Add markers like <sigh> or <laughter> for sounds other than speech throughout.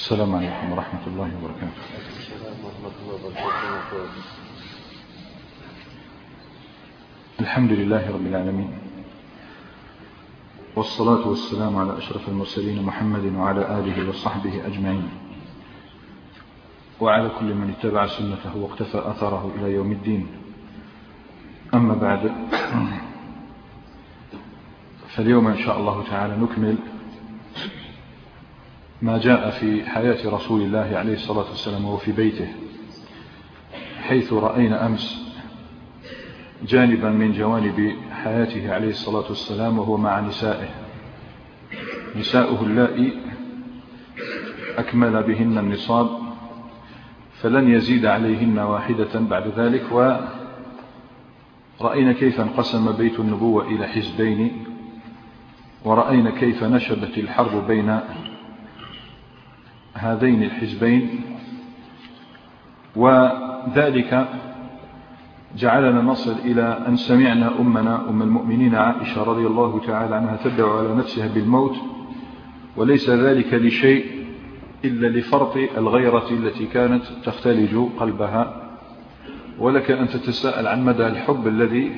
السلام عليكم ورحمة الله وبركاته. الحمد لله رب العالمين. والصلاة والسلام على أشرف المرسلين محمد وعلى آله وصحبه أجمعين. وعلى كل من اتبع سنته واقتفى أثره إلى يوم الدين. أما بعد فاليوم إن شاء الله تعالى نكمل ما جاء في حياة رسول الله عليه الصلاة والسلام وهو في بيته حيث رأينا أمس جانبا من جوانب حياته عليه الصلاة والسلام وهو مع نسائه. نساؤه اللائي أكمل بهن النصاب فلن يزيد عليهن واحدة بعد ذلك ورأينا كيف انقسم بيت النبوة إلى حزبين ورأينا كيف نشبت الحرب بين هذين الحزبين وذلك جعلنا نصل إلى أن سمعنا أمنا أم المؤمنين عائشة رضي الله تعالى عنها تدعو على نفسها بالموت وليس ذلك لشيء إلا لفرط الغيرة التي كانت تختلج قلبها. ولك أن تتساءل عن مدى الحب الذي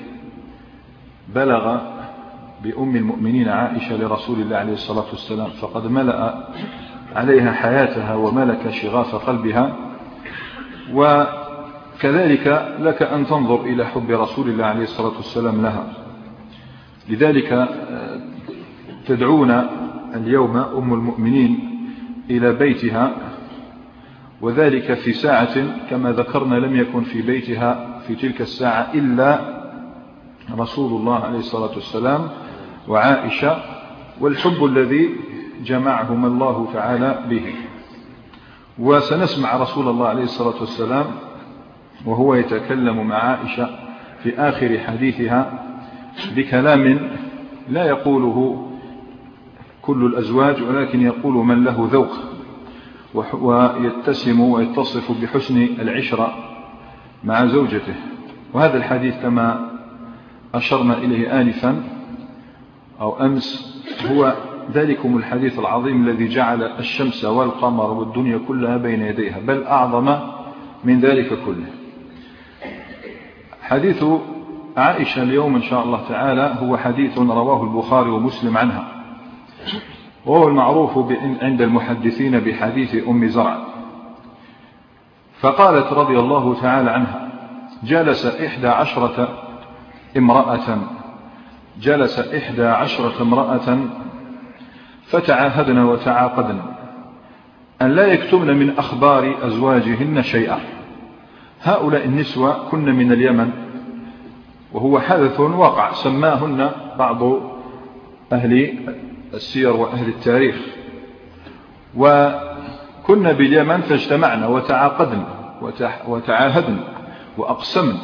بلغ بأم المؤمنين عائشة لرسول الله عليه الصلاة والسلام فقد ملأ عليها حياتها وملك شغاف قلبها. وكذلك لك أن تنظر إلى حب رسول الله عليه الصلاة والسلام لها. لذلك تدعون اليوم أم المؤمنين إلى بيتها وذلك في ساعة كما ذكرنا لم يكن في بيتها في تلك الساعة إلا رسول الله عليه الصلاة والسلام وعائشة. والحب الذي جمعهما الله تعالى به. وسنسمع رسول الله عليه الصلاة والسلام وهو يتكلم مع عائشة في آخر حديثها بكلام لا يقوله كل الأزواج ولكن يقول من له ذوق ويتسم ويتصف بحسن العشرة مع زوجته. وهذا الحديث كما أشرنا إليه آنفا أو أمس هو ذلكم الحديث العظيم الذي جعل الشمس والقمر والدنيا كلها بين يديها بل أعظم من ذلك كله. حديث عائشة اليوم إن شاء الله تعالى هو حديث رواه البخاري ومسلم عنها. وهو المعروف عند المحدثين بحديث أم زرع. فقالت رضي الله تعالى عنها جلس إحدى عشرة امرأة جلس إحدى عشرة امرأة فتعاهدن وتعاقدن أن لا يكتمن من أخبار أزواجهن شيئا. هؤلاء النسوة كن من اليمن وهو حدث وقع سماهن بعض أهل السير وأهل التاريخ. وكن باليمن فاجتمعن وتعاقدن وتعاهدن وأقسمن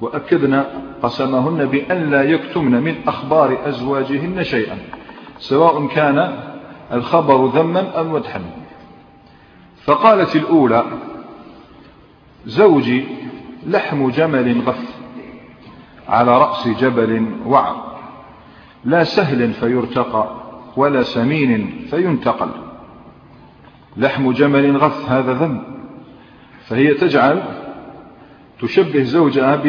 وأكدن قسمهن بأن لا يكتمن من أخبار أزواجهن شيئا. سواء كان الخبر ذما أم مدحا. فقالت الأولى زوجي لحم جمل غث على رأس جبل وعر لا سهل فيرتقى ولا سمين فينتقل. لحم جمل غث هذا ذم. فهي تجعل تشبه زوجها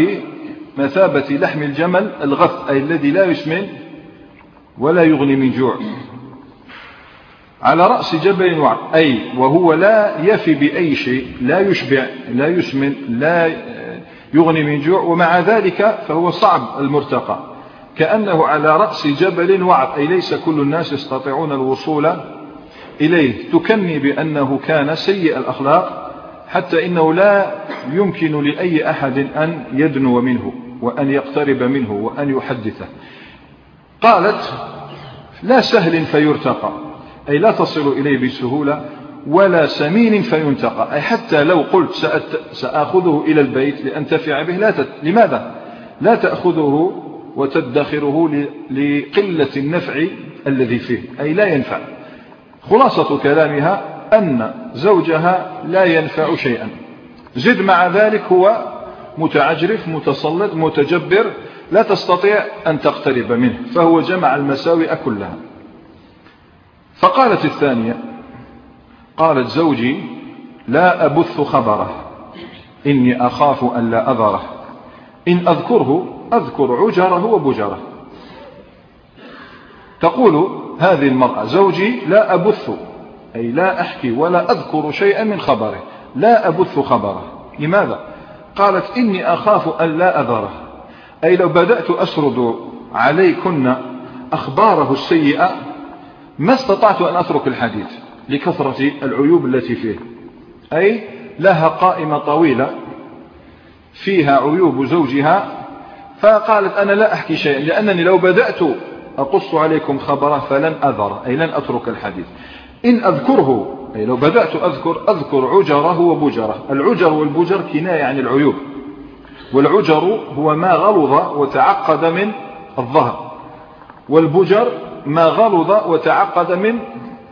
بمثابة لحم الجمل الغث أي الذي لا يسمن ولا يغني من جوع. على رأس جبل وعر أي وهو لا يفي بأي شيء لا يشبع لا يسمن لا يغني من جوع. ومع ذلك فهو صعب المرتقى. كأنه على رأس جبل وعر أي ليس كل الناس يستطيعون الوصول إليه. تكني بأنه كان سيء الأخلاق حتى إنه لا يمكن لأي أحد أن يدنو منه وأن يقترب منه وأن يحدثه. قالت لا سهل فيرتقى أي لا تصل إليه بسهولة ولا سمين فينتقى أي حتى لو قلت سأخذه إلى البيت لأنتفع به لا تت... لماذا؟ لا تأخذه وتدخره لقلة النفع الذي فيه أي لا ينفع. خلاصة كلامها أن زوجها لا ينفع شيئا. زد مع ذلك هو متعجرف متسلط متجبر لا تستطيع أن تقترب منه فهو جمع المساوئ كلها. فقالت الثانية قالت زوجي لا أبث خبره إني أخاف أن لا أذره إن أذكره أذكر عجره وبجره. تقول هذه المرأة زوجي لا أبث أي لا أحكي ولا أذكر شيئا من خبره لا أبث خبره. لماذا؟ قالت إني أخاف أن لا أذره. أي لو بدأت أسرد عليكن أخباره السيئة ما استطعت أن أترك الحديث لكثرة العيوب التي فيه. أي لها قائمة طويلة فيها عيوب زوجها فقالت أنا لا أحكي شيئا لأنني لو بدأت أقص عليكم خبره فلن أذر أي لن أترك الحديث. إن أذكره أي لو بدأت أذكر أذكر عجره وبجره. العجر والبجر كناية عن العيوب. والعجر هو ما غلظ وتعقد من الظهر. والبجر ما غلظ وتعقد من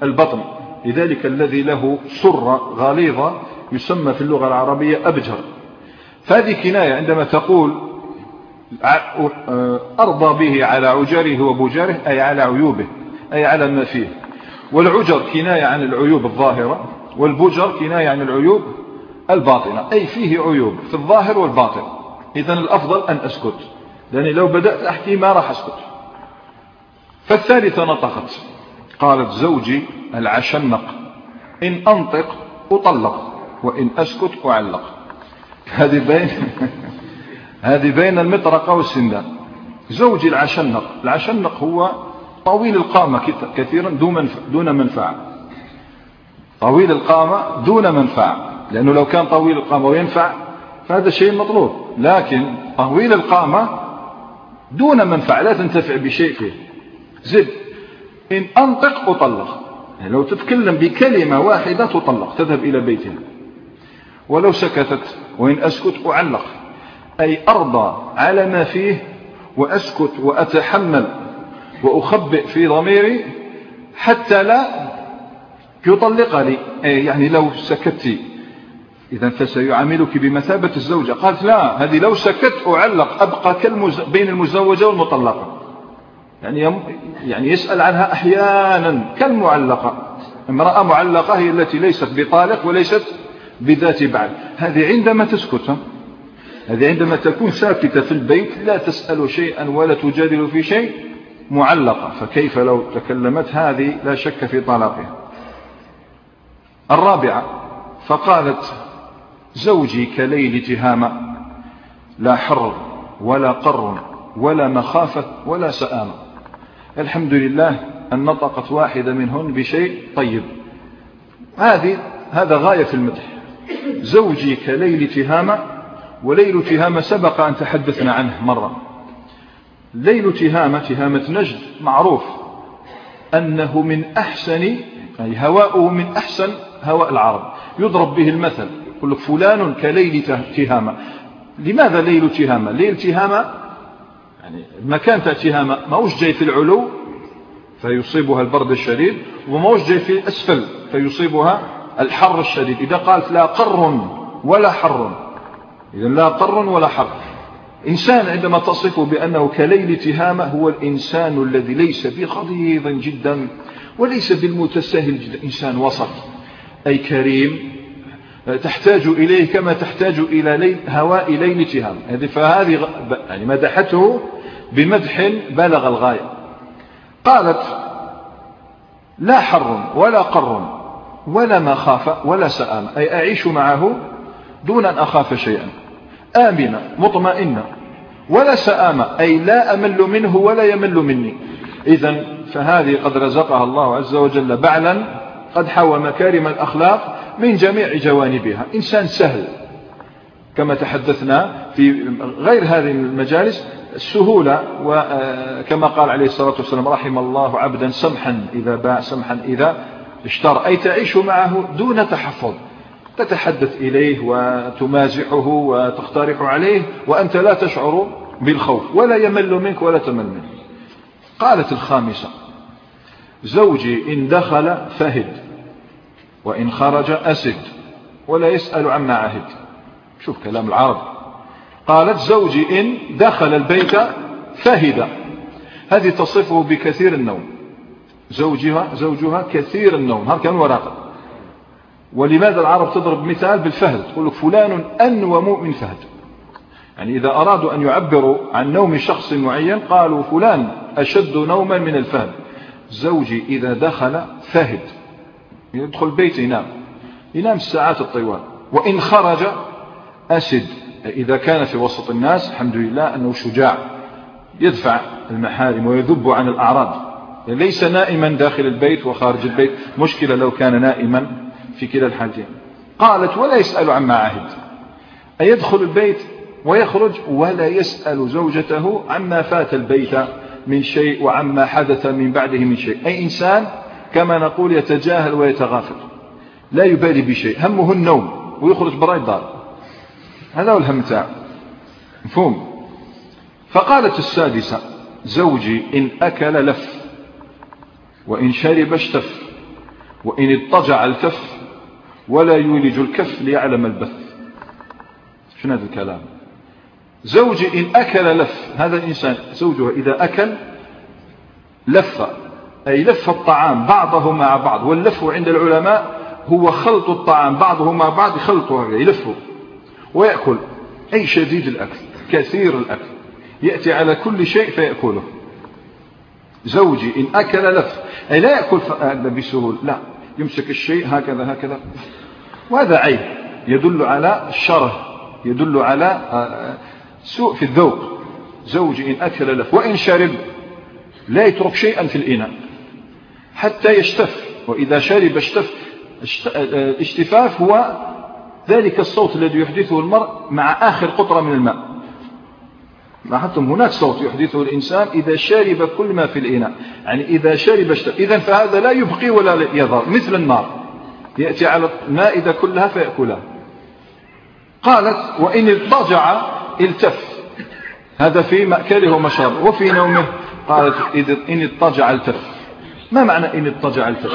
البطن. لذلك الذي له سرة غليظة يسمى في اللغة العربية أبجر. فهذه كناية عندما تقول أرضى به على عجره وبجره أي على عيوبه أي على ما فيه. والعجر كناية عن العيوب الظاهرة والبجر كناية عن العيوب الباطنة أي فيه عيوب في الظاهر والباطن. إذن الأفضل أن أسكت. لأني لو بدأت أحكي ما راح أسكت. فالثالثة نطقت. قالت زوجي العشنق. إن أنطق أطلق وإن أسكت أعلق. <laughs> هذه بين <laughs> هذه بين المطرقة والسندان زوجي العشنق. العشنق هو طويل القامة كثيرا دون منفعة. طويل القامة دون منفعة. لأنه لو كان طويل القامة وينفع فهذا شيء مطلوب. لكن طويل القامة دون منفعة لا تنتفع بشيء فيه. زد إن أنطق أطلق. يعني لو تتكلم بكلمة واحدة تطلق تذهب إلى بيتها ولو سكتت وإن أسكت أعلق. أي أرضى على ما فيه وأسكت وأتحمل وأخبئ في ضميري حتى لا يطلق لي. يعني لو سكت إذا فسيعاملك بمثابة الزوجة. قالت لا هذه لو سكت أعلق أبقى كالمز... بين المزوجة والمطلقة. يعني يعني يسأل عنها أحيانا كالمعلقة. امرأة معلقة هي التي ليست بطالق وليست بذات بعل هذه عندما تسكت هذه عندما تكون ساكتة في البيت لا تسأل شيئا ولا تجادل في شيء معلقة. فكيف لو تكلمت هذه لا شك في طلاقها؟ الرابعة فقالت زوجي كليل تهامة لا حر ولا قر ولا مخافة ولا سآمة الحمد لله أن نطقت واحدة منهن بشيء طيب. هذه هذا غاية في المدح. زوجي كليل تهامة وليل تهامة سبق أن تحدثنا عنه مرة. ليل تهامة تهامة نجد معروف أنه من أحسن أي هواؤه من أحسن هواء العرب. يضرب به المثل يقول لك فلان كليل تهامة. لماذا ليل تهامة؟ ليل تهامة يعني المكان تهامة. ما هوش جاي في العلو فيصيبها البرد الشديد وما هوش جاي في الأسفل فيصيبها الحر الشديد. إذا قالت لا قر ولا حر. إذا لا قر ولا حر. إنسان عندما تصفه بأنه كليل تهامة هو الإنسان الذي ليس بخضيض جدا وليس بالمتساهل جدا. إنسان وسط أي كريم تحتاج إليه كما تحتاج إلى ليل هواء ليل تهام فهذه يعني مدحته بمدح بلغ الغاية. قالت لا حر ولا قر ولا مخافة ولا سآم. أي أعيش معه دون أن أخاف شيئا. آمنة مطمئنة ولا سآمة أي لا أمل منه ولا يمل مني. إذا فهذه قد رزقها الله عز وجل بعلا قد حوى مكارم الأخلاق من جميع جوانبها. إنسان سهل. كما تحدثنا في غير هذه المجالس السهولة وكما قال عليه الصلاة والسلام رحم الله عبدا سمحا إذا باع سمحا إذا اشترى. أي تعيش معه دون تحفظ. تتحدث إليه وتمازحه وتقترح عليه وأنت لا تشعر بالخوف ولا يمل منك ولا تمل منك قالت الخامسة زوجي إن دخل فهد. وإن خرج أسد ولا يسأل عما عهد. شوف كلام العرب. قالت زوجي إن دخل البيت فهد. هذه تصفه بكثير النوم. زوجها زوجها كثير النوم. هذا كان وراقب ولماذا العرب تضرب مثال بالفهد؟ تقول لك فلان أنوم من فهد. يعني إذا أرادوا أن يعبروا عن نوم شخص معين قالوا فلان أشد نوما من الفهد. زوجي إذا دخل فهد. يدخل البيت ينام ينام الساعات الطوال. وإن خرج أسد. إذا كان في وسط الناس الحمد لله أنه شجاع. يدفع المحارم ويذب عن الأعراض. ليس نائما داخل البيت وخارج البيت. مشكلة لو كان نائما في كلا الحالتين قالت ولا يسأل عما عهد. أيدخل البيت ويخرج؟ ولا يسأل زوجته عما فات البيت من شيء وعما حدث من بعده من شيء. أي إنسان كما نقول يتجاهل ويتغافل. لا يبالي بشيء. همه النوم ويخرج براء الدار. هذا هو الهم تاعه مفهوم؟ فقالت السادسة زوجي إن أكل لف وإن شرب اشتف وإن اضطجع الكف ولا يولج الكف ليعلم البث. شنو هذا الكلام؟ زوجي إن أكل لف هذا الإنسان زوجها إذا أكل لف أي لف الطعام بعضه مع بعض واللف عند العلماء هو خلط الطعام بعضه مع بعض خلطه يلفه ويأكل. أي شديد الأكل كثير الأكل. يأتي على كل شيء فيأكله. زوجي إن أكل لف. أي لا يأكل بسهولة. لا يمسك الشيء هكذا هكذا. وهذا عيب يدل على الشره يدل على آه، سوء في الذوق. زوجي إن أكل لف وإن شرب لا يترك شيئا في الإناء. حتى يشتف. وإذا شرب اشتف الاشتفاف هو ذلك الصوت الذي يحدثه المرء مع آخر قطرة من الماء. لاحظتم هناك صوت يحدثه الإنسان إذا شرب كل ما في الإناء. يعني إذا شرب اشتف إذا فهذا لا يبقي ولا يضر مثل النار. يأتي على المائدة كلها فيأكلها. قالت وإن اضطجع التف. هذا في مأكله ومشربه. وفي نومه قالت إن اضطجع التف. ما معنى إن اضطجع التف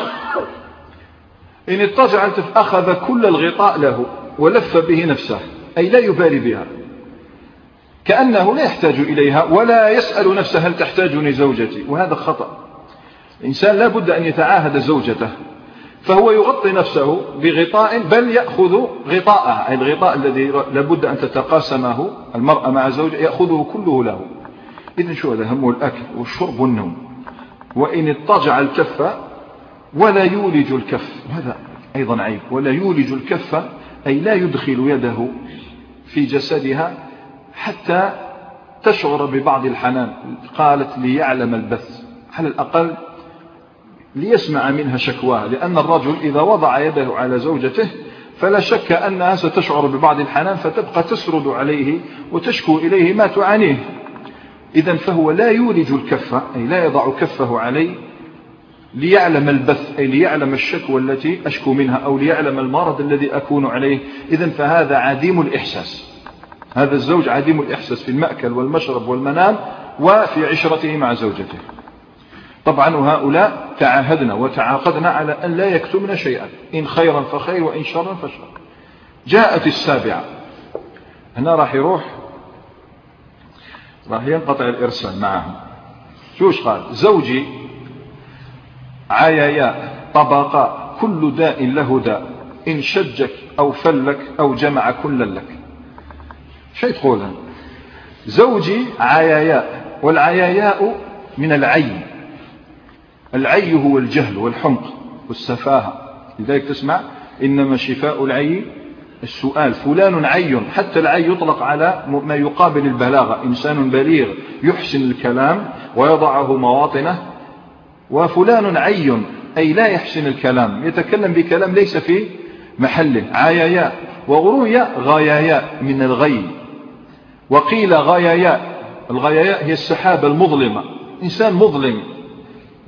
إن اضطجع التف أخذ كل الغطاء له ولف به نفسه أي لا يبالي بها. كأنه لا يحتاج إليها ولا يسأل نفسه هل تحتاجني زوجتي وهذا خطأ. الإنسان لا بد أن يتعاهد زوجته فهو يغطي نفسه بغطاء بل يأخذ غطاءه أي الغطاء الذي لابد أن تتقاسمه المرأة مع زوجها يأخذه كله له. إذن شو هذا؟ همه الأكل والشرب والنوم. وإن اضطجع الكف ولا يولج الكف. هذا أيضا عيب. ولا يولج الكف أي لا يدخل يده في جسدها حتى تشعر ببعض الحنان. قالت ليعلم البث. على الأقل ليسمع منها شكواها لأن الرجل إذا وضع يده على زوجته فلا شك أنها ستشعر ببعض الحنان فتبقى تسرد عليه وتشكو إليه ما تعانيه. إذا فهو لا يولج الكف أي لا يضع كفه عليه ليعلم البث أي ليعلم الشكوى التي أشكو منها أو ليعلم المرض الذي أكون عليه. إذا فهذا عديم الإحساس. هذا الزوج عديم الإحساس في المأكل والمشرب والمنام وفي عشرته مع زوجته. طبعا وهؤلاء تعاهدنا وتعاقدنا على أن لا يكتمن شيئا. إن خيرا فخير وإن شرا فشر. جاءت السابعة. هنا راح يروح راح ينقطع الإرسال معهم. شوش قال؟ زوجي عيايا طبقاء كل داء له داء إن شجك أو فلك أو جمع كل لك. شيء تقول زوجي عياياء والعياياء من العين العي هو الجهل والحمق والسفاهة. لذلك تسمع إنما شفاء العي السؤال فلان عي حتى العي يطلق على ما يقابل البلاغة. إنسان بليغ يحسن الكلام ويضعه مواطنه. وفلان عي أي لا يحسن الكلام يتكلم بكلام ليس في محله. عياياء وغروي غاياياء من الغي. وقيل غاياياء الغاياياء هي السحابة المظلمة. إنسان مظلم.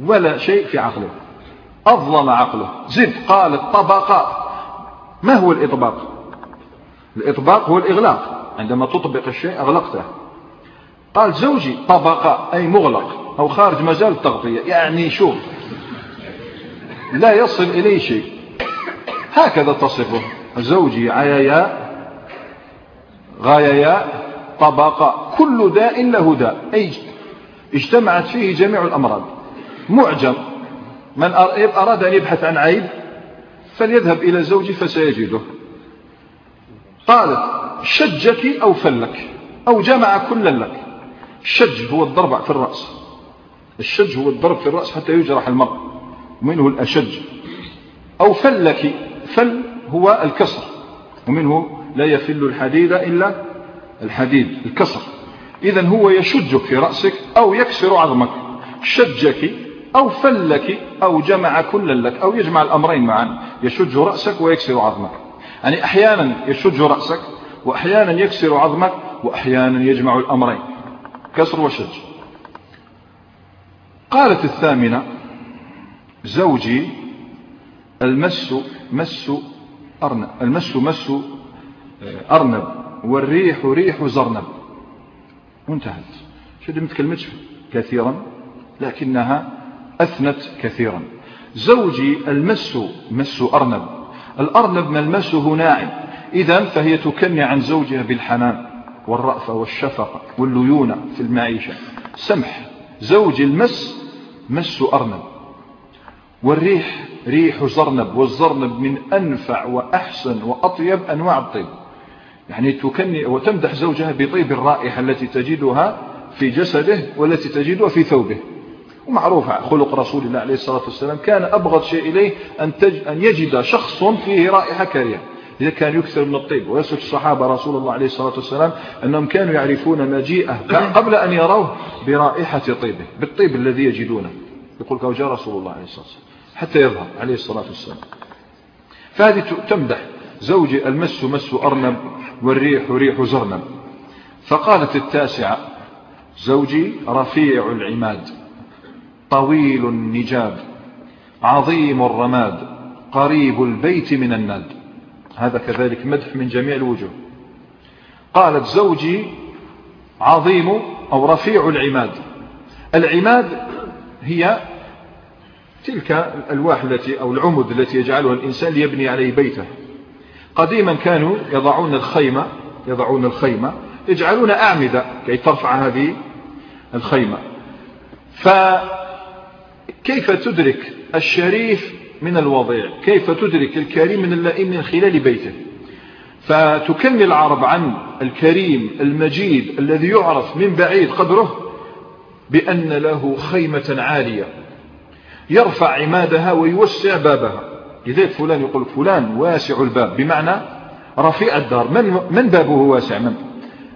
ولا شيء في عقله. أظلم عقله. زد قال الطبقاء ما هو الإطباق؟ الإطباق هو الإغلاق. عندما تطبق الشيء أغلقته. قال زوجي طبقاء أي مغلق أو خارج مجال التغطية. يعني شوف لا يصل إليه شيء. هكذا تصفه. زوجي عيايا غايايا طبقاء كل داء له داء. أي اجتمعت فيه جميع الأمراض. معجم. من أراد أن يبحث عن عيب فليذهب إلى زوجي فسيجده. قالت شجك أو فلك أو جمع كلا لك. الشج هو الضرب في الرأس. الشج هو الضرب في الرأس حتى يجرح المرء. ومنه الأشج. أو فلك فل هو الكسر. ومنه لا يفل الحديد إلا الحديد الكسر. إذا هو يشجك في رأسك أو يكسر عظمك. شجك أو فلك أو جمع كلا لك أو يجمع الأمرين معا. يشج رأسك ويكسر عظمك. يعني أحيانا يشج رأسك وأحيانا يكسر عظمك وأحيانا يجمع الأمرين. كسر وشج. قالت الثامنة زوجي المس مس أرنب المس مس آه، أرنب والريح ريح زرنب. وانتهت شد ما تكلمتش كثيرا لكنها أثنت كثيرا. زوجي المس مس أرنب. الأرنب ملمسه ناعم. إذا فهي تكني عن زوجها بالحنان والرأفة والشفقة والليونة في المعيشة. سمح. زوج المس مس أرنب. والريح ريح زرنب. والزرنب من أنفع وأحسن وأطيب أنواع الطيب. يعني تكني وتمدح زوجها بطيب الرائحة التي تجدها في جسده والتي تجدها في ثوبه. ومعروف خلق رسول الله عليه الصلاة والسلام كان أبغض شيء إليه أن, تج... أن يجد شخص فيه رائحة كريهة. إذا كان يكثر من الطيب. ويصف الصحابة رسول الله عليه الصلاة والسلام أنهم كانوا يعرفون مجيئه قبل أن يروه برائحة طيبه بالطيب الذي يجدونه. يقول كوجاء رسول الله عليه الصلاة والسلام حتى يظهر عليه الصلاة والسلام. فهذه تمدح زوجي المس مس أرنب والريح ريح زرنب. فقالت التاسعة زوجي رفيع العماد. طويل النجاب عظيم الرماد قريب البيت من الناد. هذا كذلك مدح من جميع الوجوه. قالت زوجي عظيم أو رفيع العماد. العماد هي تلك الألواح التي أو العمد التي يجعلها الإنسان ليبني عليه بيته. قديما كانوا يضعون الخيمة يضعون الخيمة يجعلون أعمدة كي ترفع هذه الخيمة. فكيف تدرك الشريف من الوضيع؟ كيف تدرك الكريم من اللئيم من خلال بيته؟ فتكمل العرب عن الكريم المجيد الذي يعرف من بعيد قدره بأن له خيمة عالية. يرفع عمادها ويوسع بابها. لذلك فلان يقول فلان واسع الباب. بمعنى رفيع الدار. من, من بابه واسع؟ من؟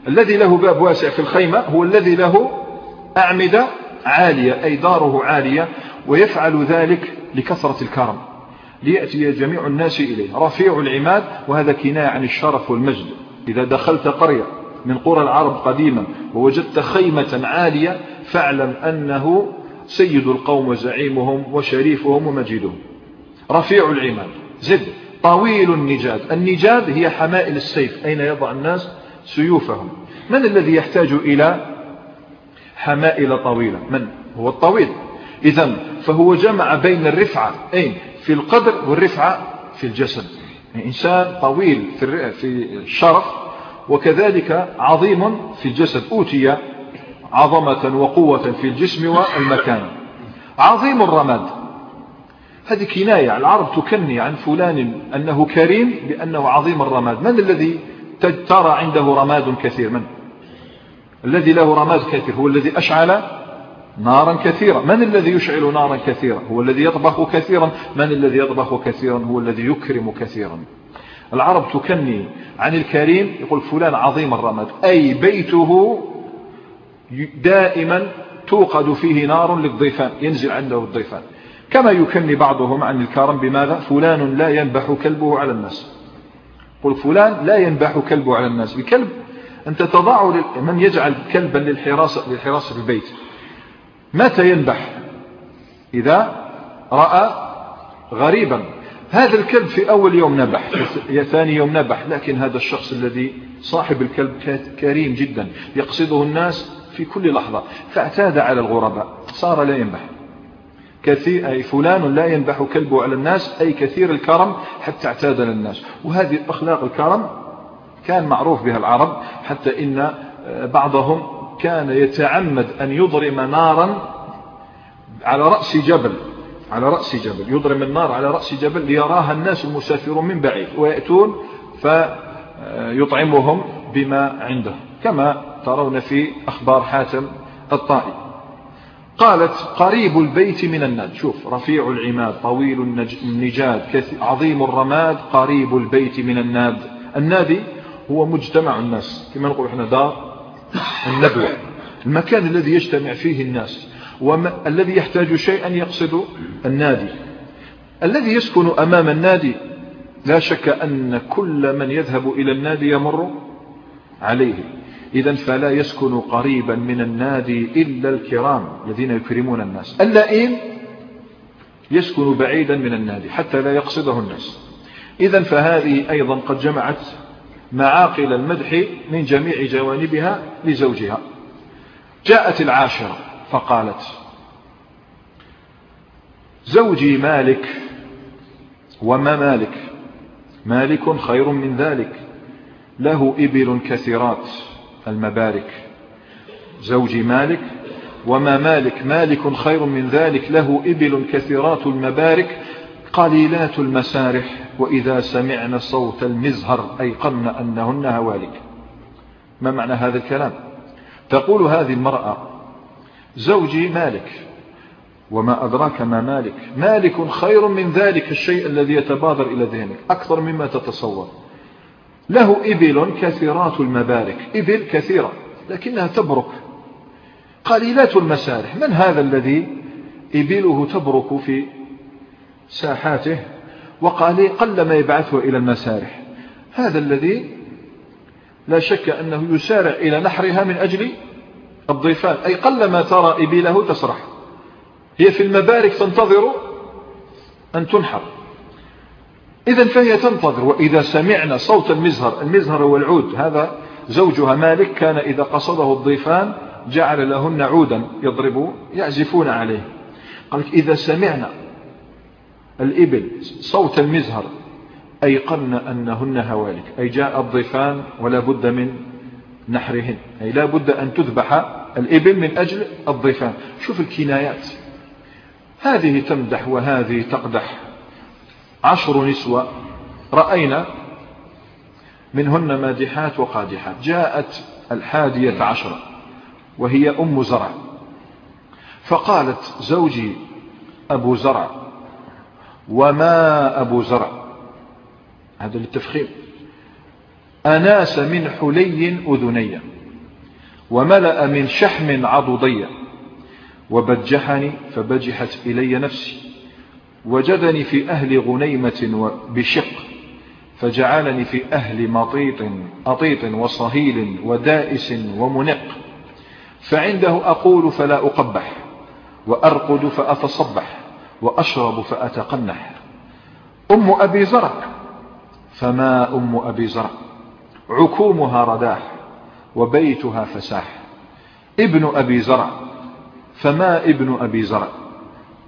الذي له باب واسع في الخيمة هو الذي له أعمدة عالية أي داره عالية. ويفعل ذلك لكثرة الكرم. ليأتي جميع الناس إليه. رفيع العماد وهذا كناية عن الشرف والمجد. إذا دخلت قرية من قرى العرب قديما ووجدت خيمة عالية فاعلم أنه سيد القوم وزعيمهم وشريفهم ومجيدهم. رفيع العماد. زد. طويل النجاد. النجاد هي حمائل السيف. أين يضع الناس؟ سيوفهم. من الذي يحتاج إلى حمائل طويلة؟ من؟ هو الطويل. إذا فهو جمع بين الرفعة أين؟ في القدر والرفعة في الجسد يعني إنسان طويل في الشرف وكذلك عظيم في الجسد. أوتي عظمة وقوة في الجسم والمكان. عظيم الرماد. هذه كناية. العرب تكني عن فلان أنه كريم بأنه عظيم الرماد. من الذي ترى عنده رماد كثير؟ من؟ الذي له رماد كثير. هو الذي أشعل نارا كثيرة من الذي يشعل نارا كثيرة هو الذي يطبخ كثيرا. من الذي يطبخ كثيرا؟ هو الذي يكرم كثيرا. العرب تكني عن الكريم يقول فلان عظيم الرماد. أي بيته دائما توقد فيه نار للضيفان ينزل عنده الضيفان. كما يكني بعضهم عن الكرم بماذا؟ فلان لا ينبح كلبه على الناس. قل فلان لا ينبح كلبه على الناس. بكلب أنت تضع من يجعل كلبا للحراسة, للحراسة في البيت متى ينبح إذا رأى غريبا؟ هذا الكلب في أول يوم نبح في ثاني يوم نبح لكن هذا الشخص الذي صاحب الكلب كريم جدا يقصده الناس في كل لحظة. فاعتاد على الغرباء صار لا ينبح. كثير أي فلان لا ينبح كلبه على الناس أي كثير الكرم حتى اعتاد للناس وهذه أخلاق الكرم كان معروف بها العرب حتى إن بعضهم كان يتعمد أن يضرم نارا على رأس جبل على رأس جبل يضرم النار على رأس جبل ليراها الناس المسافرون من بعيد ويأتون فيطعمهم بما عنده كما ترون في أخبار حاتم الطائي. قالت قريب البيت من الناد شوف رفيع العماد طويل النجاد عظيم الرماد قريب البيت من الناد. النادي هو مجتمع الناس كما نقول إحنا دار الندوة. المكان الذي يجتمع فيه الناس. والذي يحتاج شيئا يقصد النادي. الذي يسكن أمام النادي لا شك أن كل من يذهب إلى النادي يمر عليه. إذا فلا يسكن قريبا من النادي إلا الكرام الذين يكرمون الناس. اللئيم يسكن بعيدا من النادي حتى لا يقصده الناس. إذا فهذه أيضا قد جمعت معاقل المدح من جميع جوانبها لزوجها. جاءت العاشرة فقالت زوجي مالك وما مالك؟ مالك خير من ذلك. له إبل كثيرات المبارك. زوجي مالك وما مالك؟ مالك خير من ذلك. له إبل كثيرات المبارك. قليلات المسارح. وإذا سمعن صوت المزهر أيقن أنهن هوالك. ما معنى هذا الكلام؟ تقول هذه المرأة زوجي مالك وما أدراك ما مالك. مالك خير من ذلك الشيء الذي يتبادر إلى ذهنك أكثر مما تتصور. له إبل كثيرات المبارك إبل كثيرة لكنها تبرك. قليلات المسارح من هذا الذي إبله تبرك في ساحاته وقال قل ما يبعثه إلى المسارح. هذا الذي لا شك أنه يسارع إلى نحرها من أجل الضيفان. أي قل ما ترى إبله تسرح. هي في المبارك تنتظر أن تنحر. إذا فهي تنتظر وإذا سمعنا صوت المزهر المزهر هو العود هذا زوجها مالك كان إذا قصده الضيفان جعل لهن عودا يضرب يعزفون عليه. قال إذا سمعنا الإبل صوت المزهر. أيقن أنهن هوالك. أي جاء الضيفان ولا بد من نحرهن. أي لا بد أن تذبح الإبل من أجل الضيفان. شوف الكنايات. هذه تمدح وهذه تقدح. عشر نسوة. رأينا منهن مادحات وقادحات. جاءت الحادية عشرة وهي أم زرع. فقالت زوجي أبو زرع. وما أبو زرع. هذا للتفخيم. أناس من حلي أذني وملأ من شحم عضدي وبجحني فبجحت إلي نفسي وجدني في أهل غنيمة بشق فجعلني في أهل مطيط أطيط وصهيل ودائس ومنق. فعنده أقول فلا أقبح وأرقد فأتصبح. وأشرب فأتقنح. أم أبي زرع. فما أم أبي زرع؟ عكومها رداح وبيتها فساح. ابن أبي زرع. فما ابن أبي زرع؟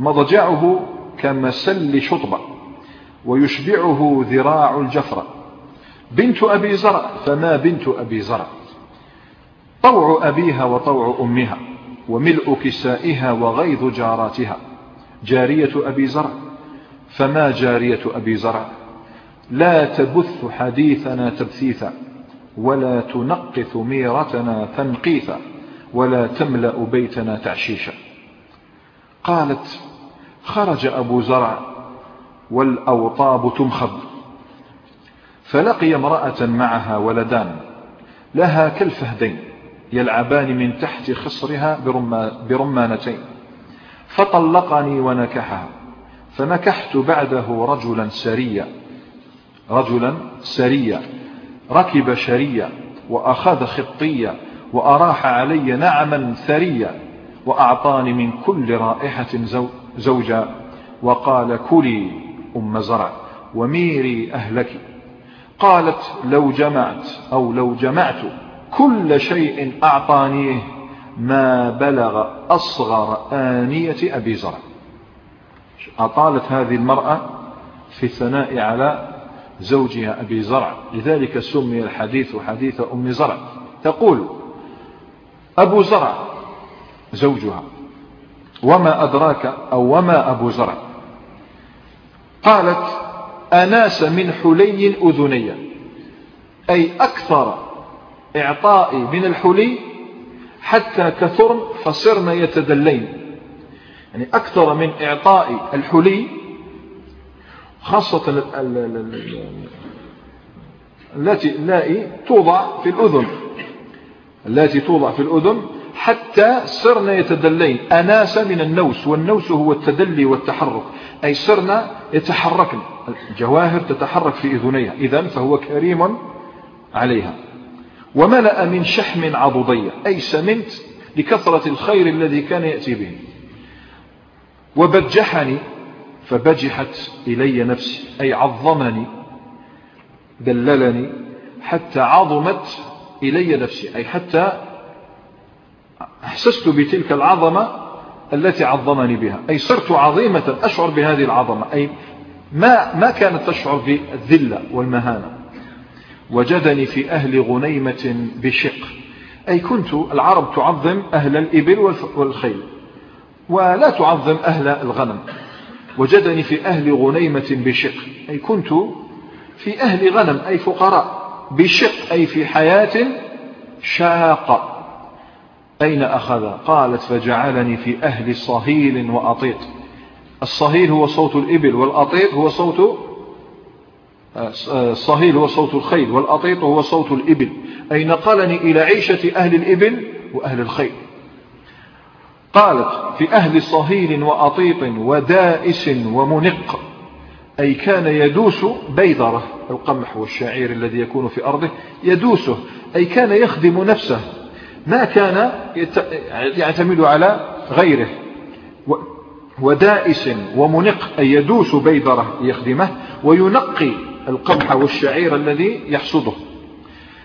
مضجعه كمسل شطبة ويشبعه ذراع الجفرة. بنت أبي زرع. فما بنت أبي زرع؟ طوع أبيها وطوع أمها وملء كسائها وغيظ جاراتها. جارية أبي زرع. فما جارية أبي زرع؟ لا تبث حديثنا تبثيثا ولا تنقث ميرتنا تنقيثا ولا تملأ بيتنا تعشيشا. قالت خرج أبو زرع والأوطاب تمخض فلقي امرأة معها ولدان لها كالفهدين يلعبان من تحت خصرها برمانتين. فطلقني ونكحها فنكحت بعده رجلا سريا. رجلا سريا. ركب شريا. وأخذ خطيا. وأراح علي نعما ثريا. وأعطاني من كل رائحة زوجا. وقال كلي أم زرع وميري أهلك. قالت لو جمعت أو لو جمعت كل شيء أعطانيه. ما بلغ أصغر آنية أبي زرع. أطالت هذه المرأة في الثناء على زوجها أبي زرع. لذلك سمي الحديث حديث أم زرع. تقول أبو زرع زوجها. وما أدراك أو وما أبو زرع؟ قالت أناس من حلي أذني. أي أكثر إعطائي من الحلي حتى كثرن فصرن يتدلين. يعني أكثر من إعطاء الحلي خاصة التي التي توضع في الأذن. التي توضع في الأذن حتى صرن يتدلين. أناس من النوس والنوس هو التدلي والتحرك. أي صرن يتحركن. الجواهر تتحرك في أذنيها. إذن فهو كريم عليها. وملأ من شحم عضدية أي سمنت لكثرة الخير الذي كان يأتي به. وبجحني فبجحت إلي نفسي أي عظمني دللني حتى عظمت إلي نفسي أي حتى أحسست بتلك العظمة التي عظمني بها أي صرت عظيمة أشعر بهذه العظمة أي ما, ما كانت تشعر بالذلة والمهانة. وجدني في أهل غنيمة بشق. أي كنت العرب تعظم أهل الإبل والخيل ولا تعظم أهل الغنم. وجدني في أهل غنيمة بشق. أي كنت في أهل غنم أي فقراء. بشق أي في حياة شاقة أين أخذ؟ قالت فجعلني في أهل صهيل وأطيط. الصهيل هو صوت الإبل والأطيط هو صوت الصهيل هو صوت الخيل والأطيط هو صوت الإبل. أي نقلني إلى عيشة أهل الإبل وأهل الخيل. قالت في أهل صهيل وأطيط ودائس ومنق. أي كان يدوس بيضرة القمح والشعير الذي يكون في أرضه يدوسه. أي كان يخدم نفسه. ما كان يعتمد على غيره. ودائس ومنق. أي يدوس بيضرة يخدمه وينقي القمح والشعير الذي يحصده.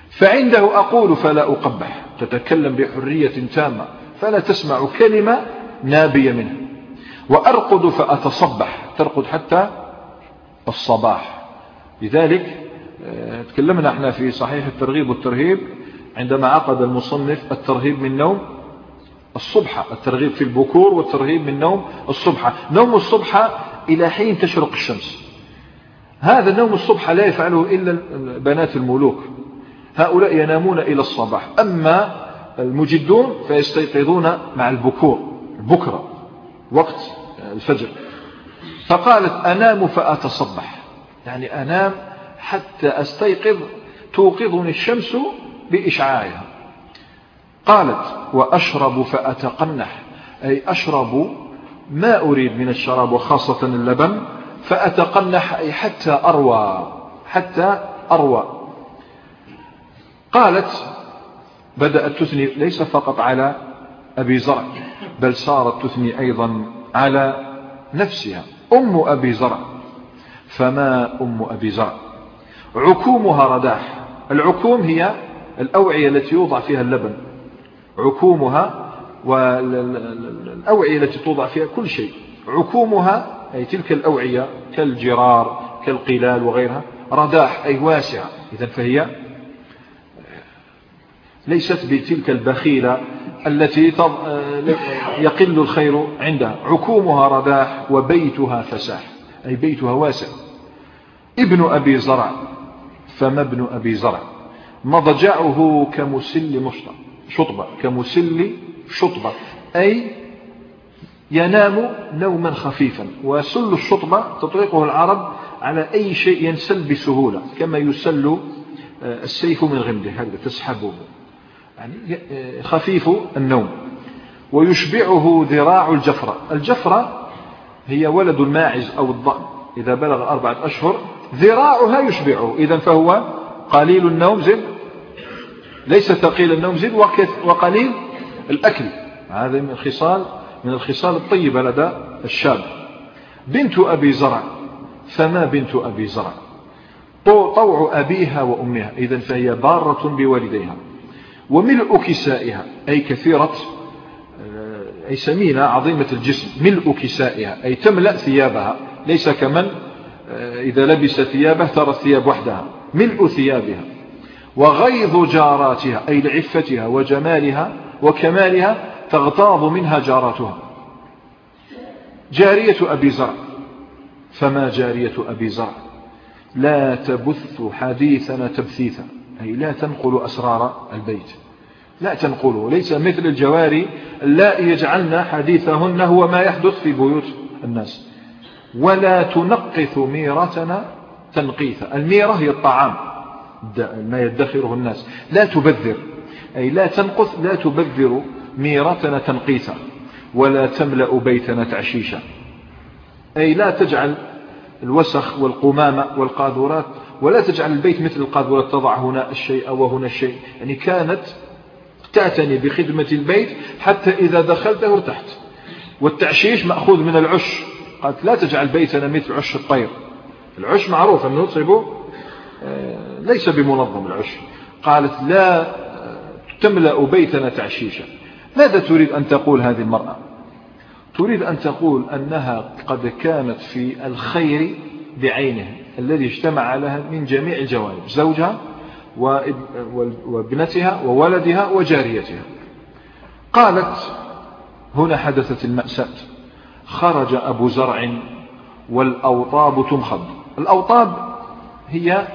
فعنده أقول فلا أقبح. تتكلم بحرية تامة. فلا تسمع كلمة نابية منه. وأرقد فأتصبح. ترقد حتى الصباح. لذلك آه، تكلمنا إحنا في صحيح الترغيب والترهيب. عندما عقد المصنف الترهيب من نوم الصبح. الترغيب في البكور والترهيب من نوم الصبح. نوم الصبح إلى حين تشرق الشمس. هذا نوم الصبح لا يفعله إلا بنات الملوك. هؤلاء ينامون إلى الصباح. أما المجدون فيستيقظون مع البكور البكرة وقت الفجر. فقالت أنام فأتصبح. يعني أنام حتى أستيقظ توقظني الشمس بإشعاعها. قالت وأشرب فأتقنح. أي أشرب ما أريد من الشراب وخاصة اللبن فأتقنح أي حتى أروى حتى أروى. قالت بدأت تثني ليس فقط على أبي زرع بل صارت تثني أيضا على نفسها أم أبي زرع. فما أم أبي زرع؟ عكومها رداح. العكوم هي الأوعية التي يوضع فيها اللبن. عكومها والأوعية التي توضع فيها كل شيء. عكومها أي تلك الأوعية كالجرار كالقلال وغيرها رداح أي واسعة. إذا فهي ليست بتلك البخيلة التي يقل الخير عندها. عكومها رداح وبيتها فساح. أي بيتها واسع. ابن أبي زرع. فما ابن أبي زرع؟ مضجعه كمسل مشطة شطبة. كمسل شطبة. أي ينام نوما خفيفا وسل الشطبة تطلقه العرب على أي شيء ينسل بسهولة كما يسل آه، السيف من غمده هكذا تسحبه. يعني خفيف النوم. ويشبعه ذراع الجفرة. الجفرة هي ولد الماعز أو الضأن إذا بلغ أربعة أشهر ذراعها يشبعه. إذا فهو قليل النوم زد. ليس ثقيل النوم زد وقليل الأكل. هذا من الخصال من الخصال الطيبة لدى الشاب. بنت أبي زرع. فما بنت أبي زرع؟ طوع أبيها وأمها. إذا فهي بارة بوالديها. وملء كسائها. أي كثيرة أي سمينة عظيمة الجسم. ملء كسائها. أي تملأ ثيابها. ليس كمن إذا لبس ثيابه ترى الثياب وحدها. ملء ثيابها. وغيظ جاراتها. أي لعفتها وجمالها وكمالها تغتاظ منها جاراتها جارية أبي زرع. فما جارية أبي زرع؟ لا تبث حديثنا تبثيثا. أي لا تنقل أسرار البيت. لا تنقله ليس مثل الجواري لا يجعلن حديثهن هو ما يحدث في بيوت الناس. ولا تنقث ميرتنا تنقيثا. الميرة هي الطعام ما يدخره الناس. لا تبذر. أي لا تنقث لا تبذر ميرتنا تنقيثا ولا تملأ بيتنا تعشيشا. أي لا تجعل الوسخ والقمامة والقاذورات ولا تجعل البيت مثل القاذورات تضع هنا الشيء وهنا الشيء. يعني كانت تعتني بخدمة البيت حتى إذا دخلته ارتحت. والتعشيش مأخوذ من العش. قالت لا تجعل بيتنا مثل عش الطير. العش معروف أنه تصيبه آه، ليس بمنظم العش. قالت لا تملأ بيتنا تعشيشا. ماذا تريد أن تقول هذه المرأة؟ تريد أن تقول أنها قد كانت في الخير بعينه الذي اجتمع لها من جميع الجوانب زوجها وابنتها وولدها وجاريتها. قالت هنا حدثت المأساة. خرج أبو زرع والأوطاب تمخض الأوطاب هي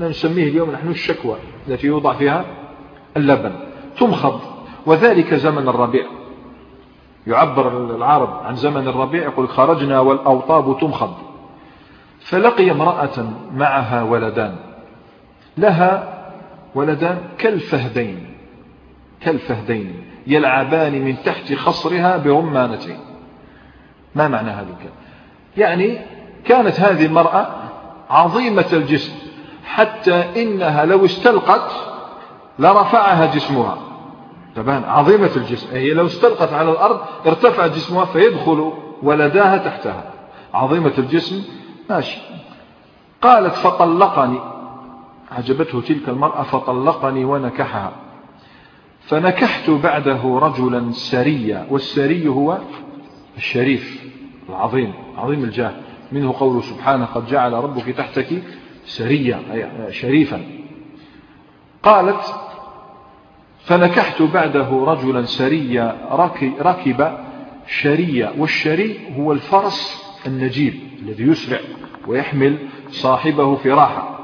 نسميه اليوم نحن الشكوى التي يوضع فيها اللبن. تمخض وذلك زمن الربيع. يعبر العرب عن زمن الربيع يقول خرجنا والأوطاب تمخض. فلقي امرأة معها ولدان. لها ولدان كالفهدين كالفهدين يلعبان من تحت خصرها برمانتين. ما معنى هذا الكلام يعني كانت هذه المرأة عظيمة الجسم حتى إنها لو استلقت لرفعها جسمها. تبان عظيمة الجسم هي لو استلقت على الأرض ارتفع جسمها فيدخل ولداها تحتها. عظيمة الجسم ماشي. قالت فطلقني. عجبته تلك المرأة فطلقني ونكحها. فنكحت بعده رجلا سريا والسري هو الشريف العظيم عظيم الجاه. منه قوله سبحانه قد جعل ربك تحتك سريا أي شريفا. قالت فنكحت بعده رجلا سريا ركب شريا والشري هو الفرس النجيب الذي يسرع ويحمل صاحبه في راحة.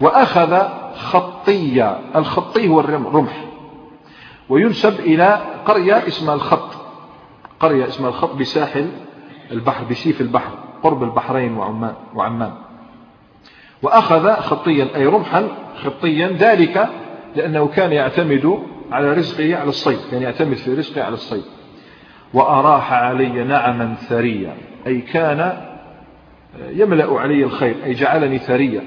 وأخذ خطية الخطي هو الرمح وينسب إلى قرية اسمها الخط. قرية اسمها الخط بساحل البحر بسيف البحر قرب البحرين وعمان, وعمان. وأخذ خطيا أي رمحا خطيا ذلك لأنه كان يعتمد على رزقه على الصيد كان يعتمد في رزقه على الصيد. وأراح علي نعما ثريا أي كان يملأ علي الخير أي جعلني ثريا.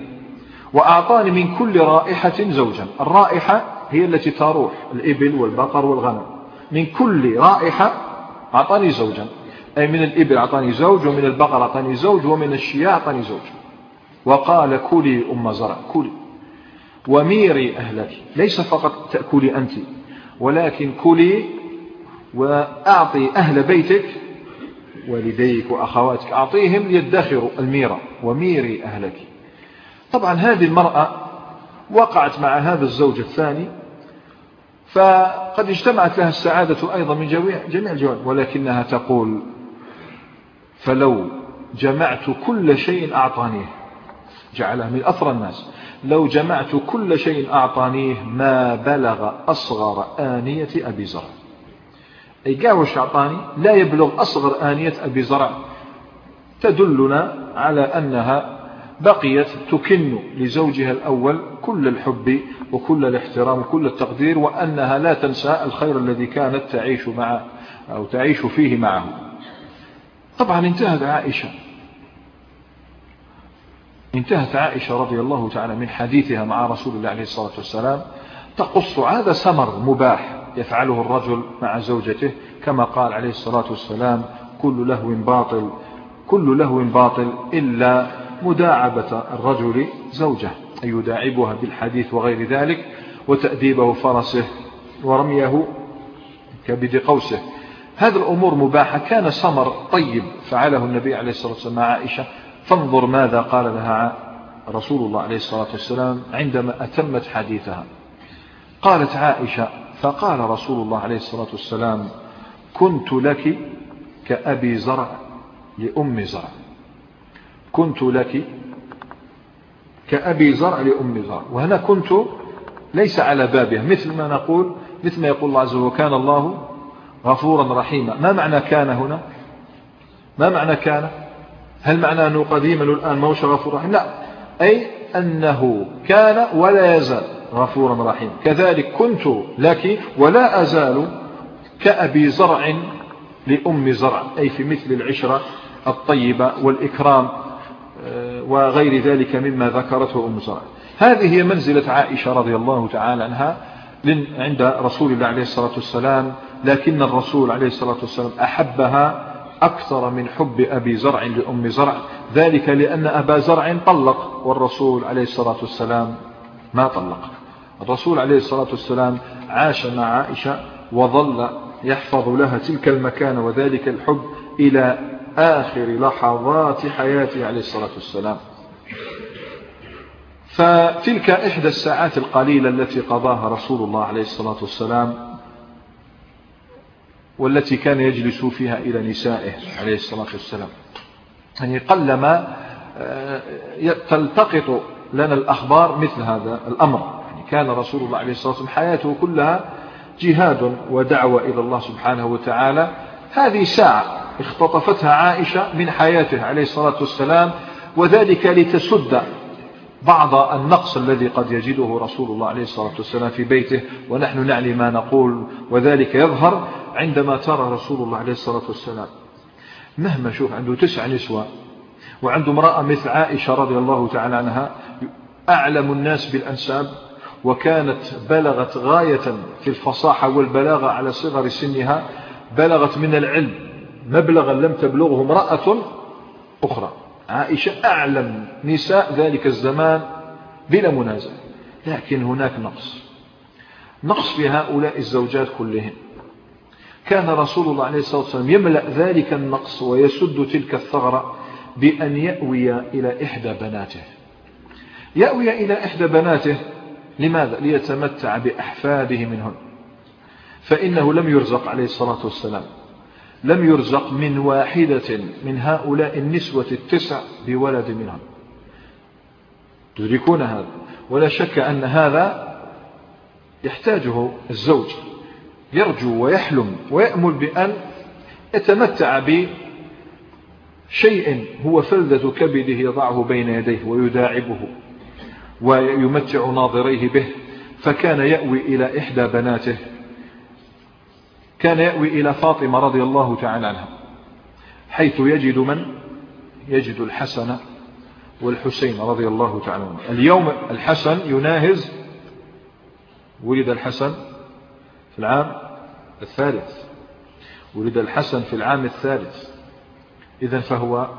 وأعطاني من كل رائحة زوجا الرائحة هي التي تروح الإبل والبقر والغنم. من كل رائحة أعطاني زوجا أي من الإبل أعطاني زوج ومن البقر أعطاني زوج ومن الشياء أعطاني زوج. وقال كلي أم زرع كلي. وميري أهلك. ليس فقط تأكلي أنت ولكن كلي وأعطي أهل بيتك والديك وأخواتك أعطيهم ليدخروا الميرة وميري أهلك. طبعا هذه المرأة وقعت مع هذا الزوج الثاني فقد اجتمعت لها السعادة أيضا من جميع, الجوانب ولكنها تقول فلو جمعت كل شيء أعطانيه جعلها من أثرى الناس. لو جمعت كل شيء أعطانيه ما بلغ أصغر آنية أبي زرع. أي قاوش أعطاني؟ لا يبلغ أصغر آنية أبي زرع. تدلنا على أنها بقيت تكن لزوجها الأول كل الحب وكل الاحترام وكل التقدير وأنها لا تنسى الخير الذي كانت تعيش مع أو تعيش فيه معه. طبعا انتهت عائشة. انتهت عائشة رضي الله تعالى من حديثها مع رسول الله عليه الصلاة والسلام تقص هذا سمر مباح يفعله الرجل مع زوجته كما قال عليه الصلاة والسلام كل لهو باطل كل لهو باطل إلا مداعبة الرجل زوجه. أن يداعبها بالحديث وغير ذلك وتأديبه فرسه ورميه كبد قوسه. هذه الأمور مباحة كان سمر طيب فعله النبي عليه الصلاة والسلام مع عائشة فانظر ماذا قال لها رسول الله عليه الصلاة والسلام عندما أتمت حديثها. قالت عائشة فقال رسول الله عليه الصلاة والسلام كنت لك كأبي زرع لأم زرع. كنت لك كأبي زرع لأم زرع. وهنا كنت ليس على بابها مثل ما نقول مثل ما يقول الله عز وجل وكان الله غفورا رحيما. ما معنى كان هنا؟ ما معنى كان؟ هل معنى أنه قديما الآن موش غفور رحيم لا. أي أنه كان ولا يزال غفورا رحيما كذلك كنت لك ولا أزال كأبي زرع لأم زرع أي في مثل العشرة الطيبة والإكرام آه، وغير ذلك مما ذكرته أم زرع. هذه هي منزلة عائشة رضي الله تعالى عنها عند رسول الله عليه الصلاة والسلام لكن الرسول عليه الصلاة والسلام أحبها أكثر من حب أبي زرع لأم زرع. ذلك لأن أبا زرع طلق والرسول عليه الصلاة والسلام ما طلق. الرسول عليه الصلاة والسلام عاش مع عائشة وظل يحفظ لها تلك المكان وذلك الحب إلى آخر لحظات حياته عليه الصلاة والسلام. فتلك إحدى الساعات القليلة التي قضاها رسول الله عليه الصلاة والسلام والتي كان يجلس فيها إلى نسائه عليه الصلاة والسلام. يعني قلما آه، تلتقط لنا الأخبار مثل هذا الأمر. يعني كان رسول الله عليه الصلاة والسلام حياته كلها جهاد ودعوة إلى الله سبحانه وتعالى. هذه ساعة اختطفتها عائشة من حياته عليه الصلاة والسلام وذلك لتسد بعض النقص الذي قد يجده رسول الله عليه الصلاة والسلام في بيته ونحن نعني ما نقول وذلك يظهر عندما ترى رسول الله عليه الصلاة والسلام. مهما شوف عنده تسع نسوة وعنده امرأة مثل عائشة رضي الله تعالى عنها أعلم الناس بالأنساب وكانت بلغت غاية في الفصاحة والبلاغة على صغر سنها بلغت من العلم مبلغا لم تبلغه امرأة أخرى. عائشة أعلم نساء ذلك الزمان بلا منازع لكن هناك نقص. نقص في هؤلاء الزوجات كلهم كان رسول الله عليه الصلاة والسلام يملأ ذلك النقص ويسد تلك الثغرة بأن يأوي إلى إحدى بناته. يأوي إلى إحدى بناته لماذا؟ ليتمتع بأحفاده منهن. فإنه لم يرزق عليه الصلاة والسلام. لم يرزق من واحدة من هؤلاء النسوة التسع بولد منهم. تدركون هذا. ولا شك أن هذا يحتاجه الزوج. يرجو ويحلم ويأمل بأن يتمتع بشيء هو فلذة كبده يضعه بين يديه ويداعبه ويمتع ناظريه به فكان يأوي إلى إحدى بناته كان يأوي إلى فاطمة رضي الله تعالى عنها حيث يجد من؟ يجد الحسن والحسين رضي الله تعالى عنه اليوم الحسن يناهز ولد الحسن في العام الثالث ولد الحسن في العام الثالث. إذا فهو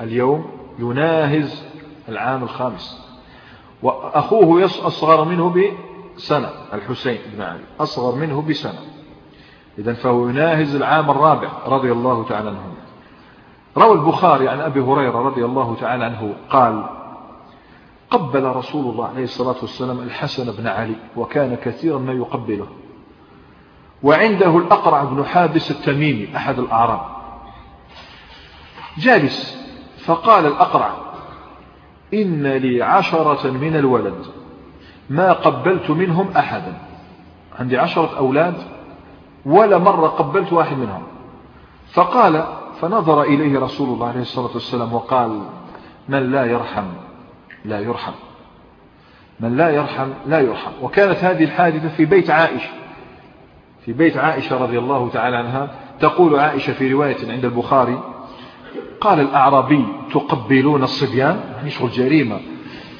اليوم يناهز العام الخامس. وأخوه أصغر منه بسنة الحسين بن علي أصغر منه بسنة. إذا فهو يناهز العام الرابع رضي الله تعالى عنه. روى البخاري عن أبي هريرة رضي الله تعالى عنه قال قبل رسول الله عليه الصلاة والسلام الحسن بن علي وكان كثيرا ما يقبله. وعنده الأقرع بن حابس التميمي أحد الأعراب. جالس فقال الأقرع إن لي عشرة من الولد ما قبلت منهم أحدا. عندي عشرة أولاد ولا مرة قبلت واحد منهم. فقال فنظر إليه رسول الله عليه الصلاة والسلام وقال من لا يرحم لا يرحم. من لا يرحم لا يرحم. وكانت هذه الحادثة في بيت عائشة. في بيت عائشة رضي الله تعالى عنها تقول عائشة في رواية عند البخاري قال الأعرابي تقبلون الصبيان؟ يعني شغل جريمة.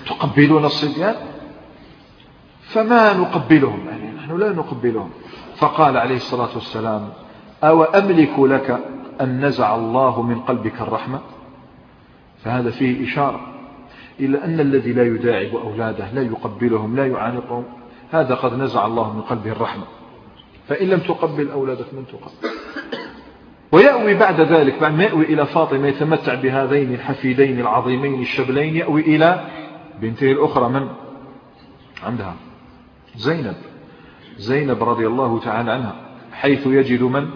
تقبلون الصبيان؟ فما نقبلهم. يعني نحن لا نقبلهم. فقال عليه الصلاة والسلام أو أملك لك أن نزع الله من قلبك الرحمة؟ فهذا فيه إشارة إلى أن الذي لا يداعب أولاده لا يقبلهم لا يعانقهم هذا قد نزع الله من قلبه الرحمة. فإن لم تقبل أولادك من تقبل. ويأوي بعد ذلك بعد ما يأوي إلى فاطمة يتمتع بهذين الحفيدين العظيمين الشبلين يأوي إلى بنته الأخرى من؟ عندها. زينب. زينب رضي الله تعالى عنها حيث يجد من؟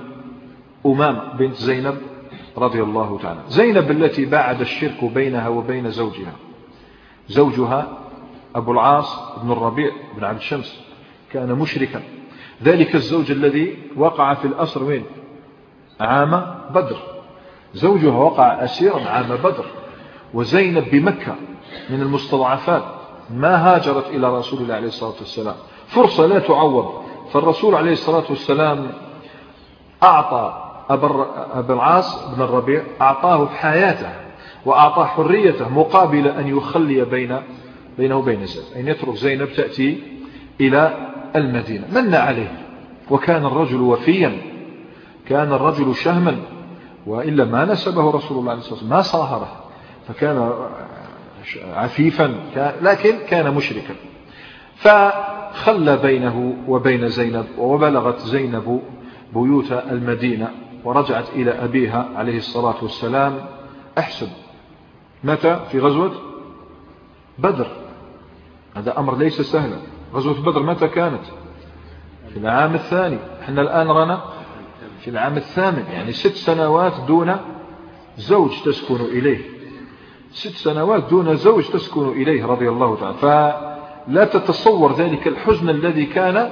أمام بنت زينب رضي الله تعالى زينب التي باعد الشرك بينها وبين زوجها. زوجها أبو العاص بن الربيع بن عبد الشمس كان مشركا. ذلك الزوج الذي وقع في الأسر وين؟ عام بدر. زوجها وقع أسيرا عام بدر. وزينب بمكة من المستضعفات ما هاجرت إلى رسول الله عليه الصلاة والسلام. فرصة لا تعوض. فالرسول عليه الصلاة والسلام أعطى أبا العاص بن الربيع أعطاه حياته وأعطاه حريته مقابل أن يخلي بين بينه وبين زينب أن يترك زينب تأتي إلى المدينة. من عليه؟ وكان الرجل وفيا كان الرجل شهما وإلا ما نسبه رسول الله عليه الصلاة والسلام ما صاهره فكان عفيفا لكن كان مشركا. فخلى بينه وبين زينب وبلغت زينب بيوت المدينة ورجعت إلى أبيها عليه الصلاة والسلام. أحسب. متى؟ في غزوة بدر. هذا أمر ليس سهلا. غزوة بدر متى كانت؟ في العام الثاني. إحنا الآن رأنا في العام الثامن يعني ست سنوات دون زوج تسكن إليه. ست سنوات دون زوج تسكن إليه رضي الله تعالى. فلا تتصور ذلك الحزن الذي كان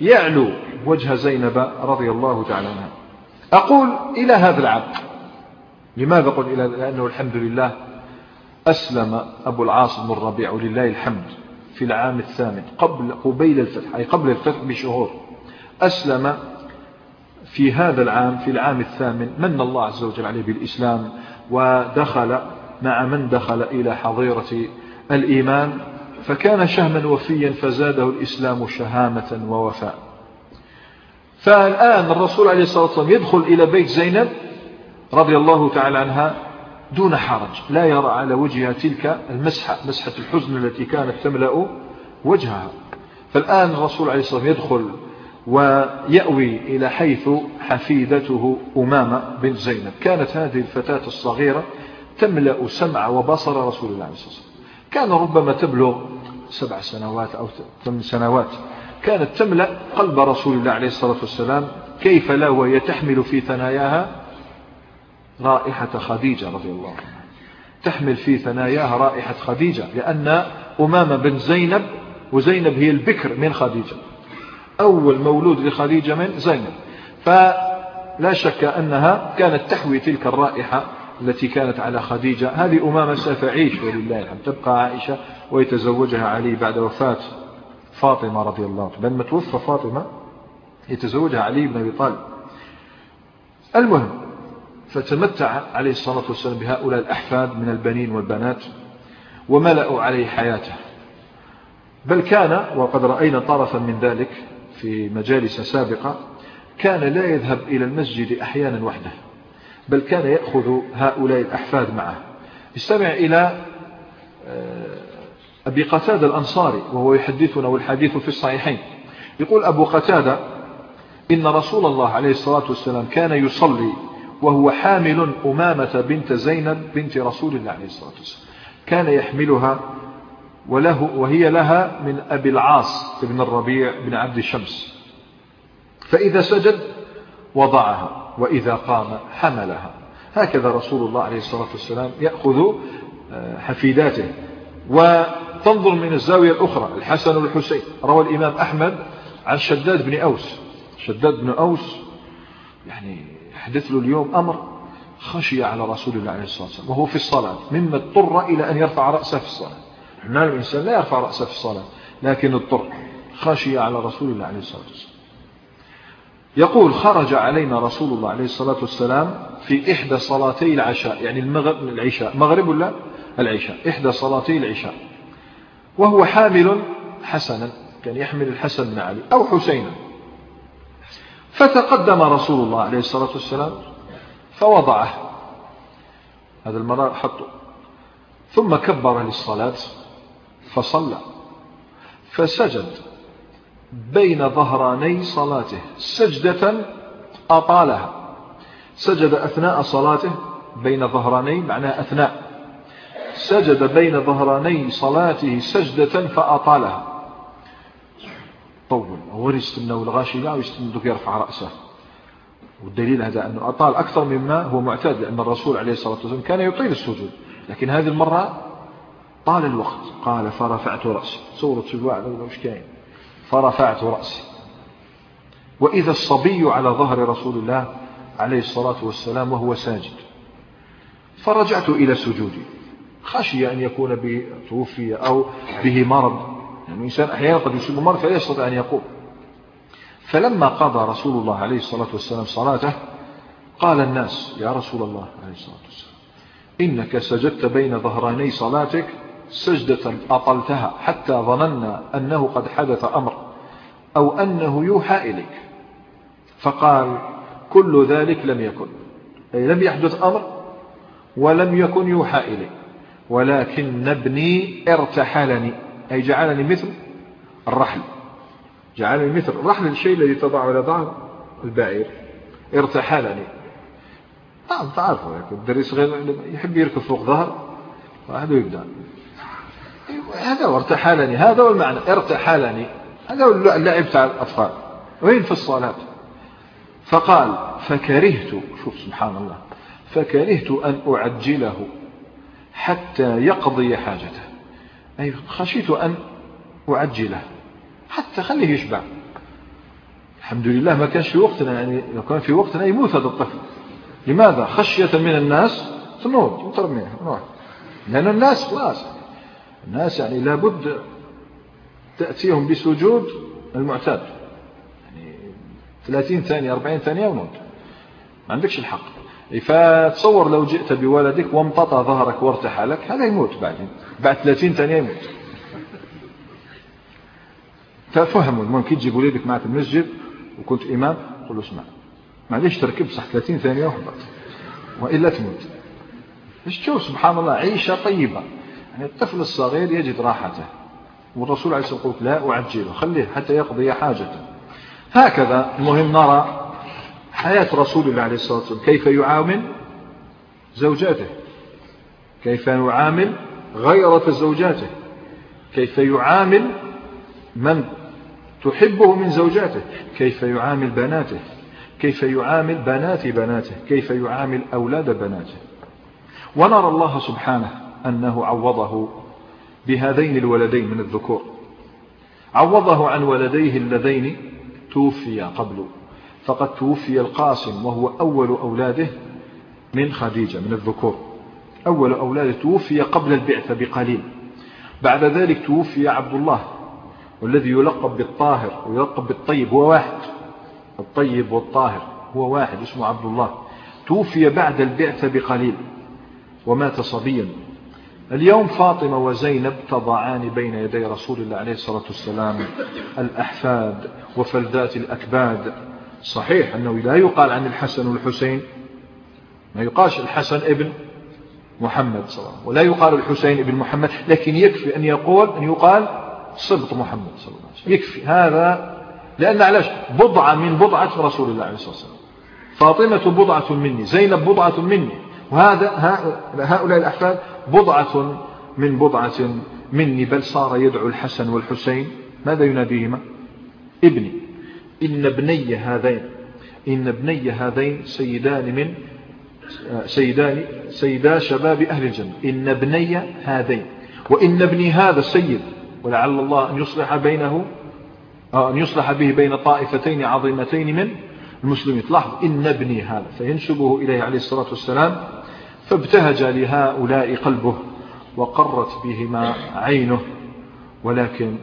يعلو وجه زينب رضي الله تعالى عنها. أقول إلى هذا العام. لماذا قل إلى لأنه الحمد لله أسلم أبو العاص بن الربيع ولله الحمد في العام الثامن قبل قبيل الفتح أي قبل الفتح بشهور. أسلم في هذا العام في العام الثامن من الله عز وجل عليه بالإسلام ودخل مع من دخل إلى حظيرة الإيمان فكان شهما وفيا فزاده الإسلام شهامة ووفاء. فالآن الرسول عليه الصلاة والسلام يدخل إلى بيت زينب رضي الله تعالى عنها دون حرج لا يرى على وجهها تلك المسحة مسحة الحزن التي كانت تملأ وجهها. فالآن الرسول عليه الصلاة والسلام يدخل ويأوي إلى حيث حفيدته أمامة بنت زينب. كانت هذه الفتاة الصغيرة تملأ سمع وبصر رسول الله عليه الصلاة والسلام. كان ربما تبلغ سبع سنوات أو ثمان سنوات. كانت تملأ قلب رسول الله عليه الصلاة والسلام كيف لا وهي تحمل في ثناياها؟ رائحة خديجة رضي الله عنها. تحمل في ثناياها رائحة خديجة لأن أمامة بن زينب وزينب هي البكر من خديجة. أول مولود لخديجة من زينب. فلا شك أنها كانت تحوي تلك الرائحة التي كانت على خديجة. هذه أمامة ستعيش ولله الحمد. تبقى عائشة ويتزوجها علي بعد وفاة فاطمة رضي الله عنها. لما توفى فاطمة يتزوجها علي بن أبي طالب. المهم فتمتع عليه الصلاة والسلام بهؤلاء الأحفاد من البنين والبنات وملأوا عليه حياته. بل كان وقد رأينا طرفا من ذلك في مجالس سابقة كان لا يذهب إلى المسجد أحيانا وحده. بل كان يأخذ هؤلاء الأحفاد معه. استمع إلى آه، أبي قتادة الأنصاري وهو يحدثنا والحديث في الصحيحين. يقول أبو قتادة إن رسول الله عليه الصلاة والسلام كان يصلي وهو حامل أمامة بنت زينب بنت رسول الله عليه الصلاة والسلام. كان يحملها وله وهي لها من أبي العاص بن الربيع بن عبد الشمس. فإذا سجد وضعها وإذا قام حملها. هكذا رسول الله عليه الصلاة والسلام يأخذ آه، حفيداته. وتنظر من الزاوية الأخرى الحسن والحسين. روى الإمام أحمد عن شداد بن أوس. شداد بن أوس يعني حدث له اليوم أمر خشي على رسول الله عليه الصلاة والسلام وهو في الصلاة. مما اضطر إلى أن يرفع رأسه في الصلاة. نعم الإنسان لا يرفع رأسه في الصلاة لكن اضطر. خشي على رسول الله عليه الصلاة والسلام. يقول خرج علينا رسول الله عليه الصلاة والسلام في إحدى صلاتي العشاء يعني المغرب العشاء. مغرب ولا العشاء؟ إحدى صلاتي العشاء. وهو حامل حسنا كان يحمل الحسن بن علي أو حسينا. فتقدم رسول الله عليه الصلاة والسلام فوضعه. هذا المرأة حطه. ثم كبر للصلاة فصلى. فسجد. بين ظهراني صلاته سجدة أطالها. سجد أثناء صلاته بين ظهراني معناه أثناء. سجد بين ظهراني صلاته سجدة فأطالها. طول. هو يستنى والغاشي لا يستنى يرفع رأسه. والدليل هذا أنه أطال أكثر مما هو معتاد لأن الرسول عليه الصلاة والسلام كان يطيل السجود. لكن هذه المرة طال الوقت. قال فرفعت رأسي. صورة سجوع مش كاين فرفعت رأسي. وإذا الصبي على ظهر رسول الله عليه الصلاة والسلام وهو ساجد فرجعت إلى سجودي. خشي أن يكون به توفي أو به مرض. يعني الإنسان أحيانا قد يصيب مرض فلا يستطيع أن يقوم. فلما قضى رسول الله عليه الصلاة والسلام صلاته قال الناس يا رسول الله عليه الصلاة والسلام إنك سجدت بين ظهراني صلاتك سجدة أطلتها حتى ظننا أنه قد حدث أمر. أو أنه يوحى إليك. فقال كل ذلك لم يكن. أي لم يحدث أمر ولم يكن يوحى إلي ولكن ابني ارتحلني أي جعلني مثل الرحل. جعلني مثل الرحل الشيء الذي تضع على ظهر البعير. ارتحلني. نعم تعرفوا الدريس غير يحب يركب فوق ظهر واحد يبدأ. هذا هو ارتحلني هذا هو المعنى ارتحلني. هذا هو اللعب تاع الأطفال. وين في الصلاة؟ فقال فكرهت شوف سبحان الله فكرهت أن أعجله حتى يقضي حاجته. أي خشيت أن أعجله حتى خليه يشبع. الحمد لله ما كانش في وقتنا يعني لو كان في وقتنا يموت هذا الطفل. لماذا؟ خشية من الناس تنوض وترميه لأن الناس خلاص الناس يعني لابد تأتيهم بسجود المعتاد. يعني 30 ثانية 40 ثانية ونوض ما عندكش الحق. فتصور لو جئت بولدك وامتطى ظهرك وارتحلك هذا يموت بعدين بعد 30 ثانية يموت. ففهموا ممكن تجيب ولدك معك المسجد وكنت إمام قل له اسمع معليش تركب صح 30 ثانية وهبط وإلا تموت. إيش تشوف؟ سبحان الله عيشة طيبة. يعني الطفل الصغير يجد راحته. والرسول عليه الصلاة والسلام لا أعجله خليه حتى يقضي حاجته. هكذا المهم نرى حياة رسول الله عليه الصلاة والسلام كيف يعامل زوجاته؟ كيف يعامل غيرة زوجاته؟ كيف يعامل من تحبه من زوجاته؟ كيف يعامل بناته؟ كيف يعامل بنات بناته؟ كيف يعامل أولاد بناته؟ ونرى الله سبحانه أنه عوضه بهذين الولدين من الذكور. عوضه عن ولديه اللذين توفيا قبل. فقد توفي القاسم وهو أول أولاده من خديجة من الذكور. أول أولاده توفي قبل البعثة بقليل. بعد ذلك توفي عبد الله والذي يلقب بالطاهر ويلقب بالطيب هو واحد. الطيب والطاهر هو واحد اسمه عبد الله. توفي بعد البعثة بقليل. ومات صبيا. اليوم فاطمة وزينب تضعان بين يدي رسول الله عليه الصلاة والسلام الأحفاد وفلذات الأكباد. صحيح أنه لا يقال عن الحسن والحسين ما يقالش الحسن ابن محمد صلى الله عليه وسلم ولا يقال الحسين ابن محمد لكن يكفي أن يقول أن يقال صبط محمد صلى الله عليه وسلم. يكفي. هذا لأن علاش؟ بضعة من بضعة رسول الله عليه الصلاة والسلام. فاطمة بضعة مني زينب بضعة مني. وهذا هؤلاء الأحفاد بضعة من بضعة مني بل صار يدعو الحسن والحسين. ماذا يناديهما؟ ابني. إن ابني هذين إن ابني هذين سيدان من سيدان سيدا شباب أهل الجنة. إن ابني هذين وإن ابني هذا السيد. ولعل الله أن يصلح بينه آه، أن يصلح به بين طائفتين عظيمتين من المسلمين. لاحظ إن ابني هذا فينسبه إليه عليه الصلاة والسلام فابتهج لهؤلاء قلبه وقرت بهما عينه. ولكن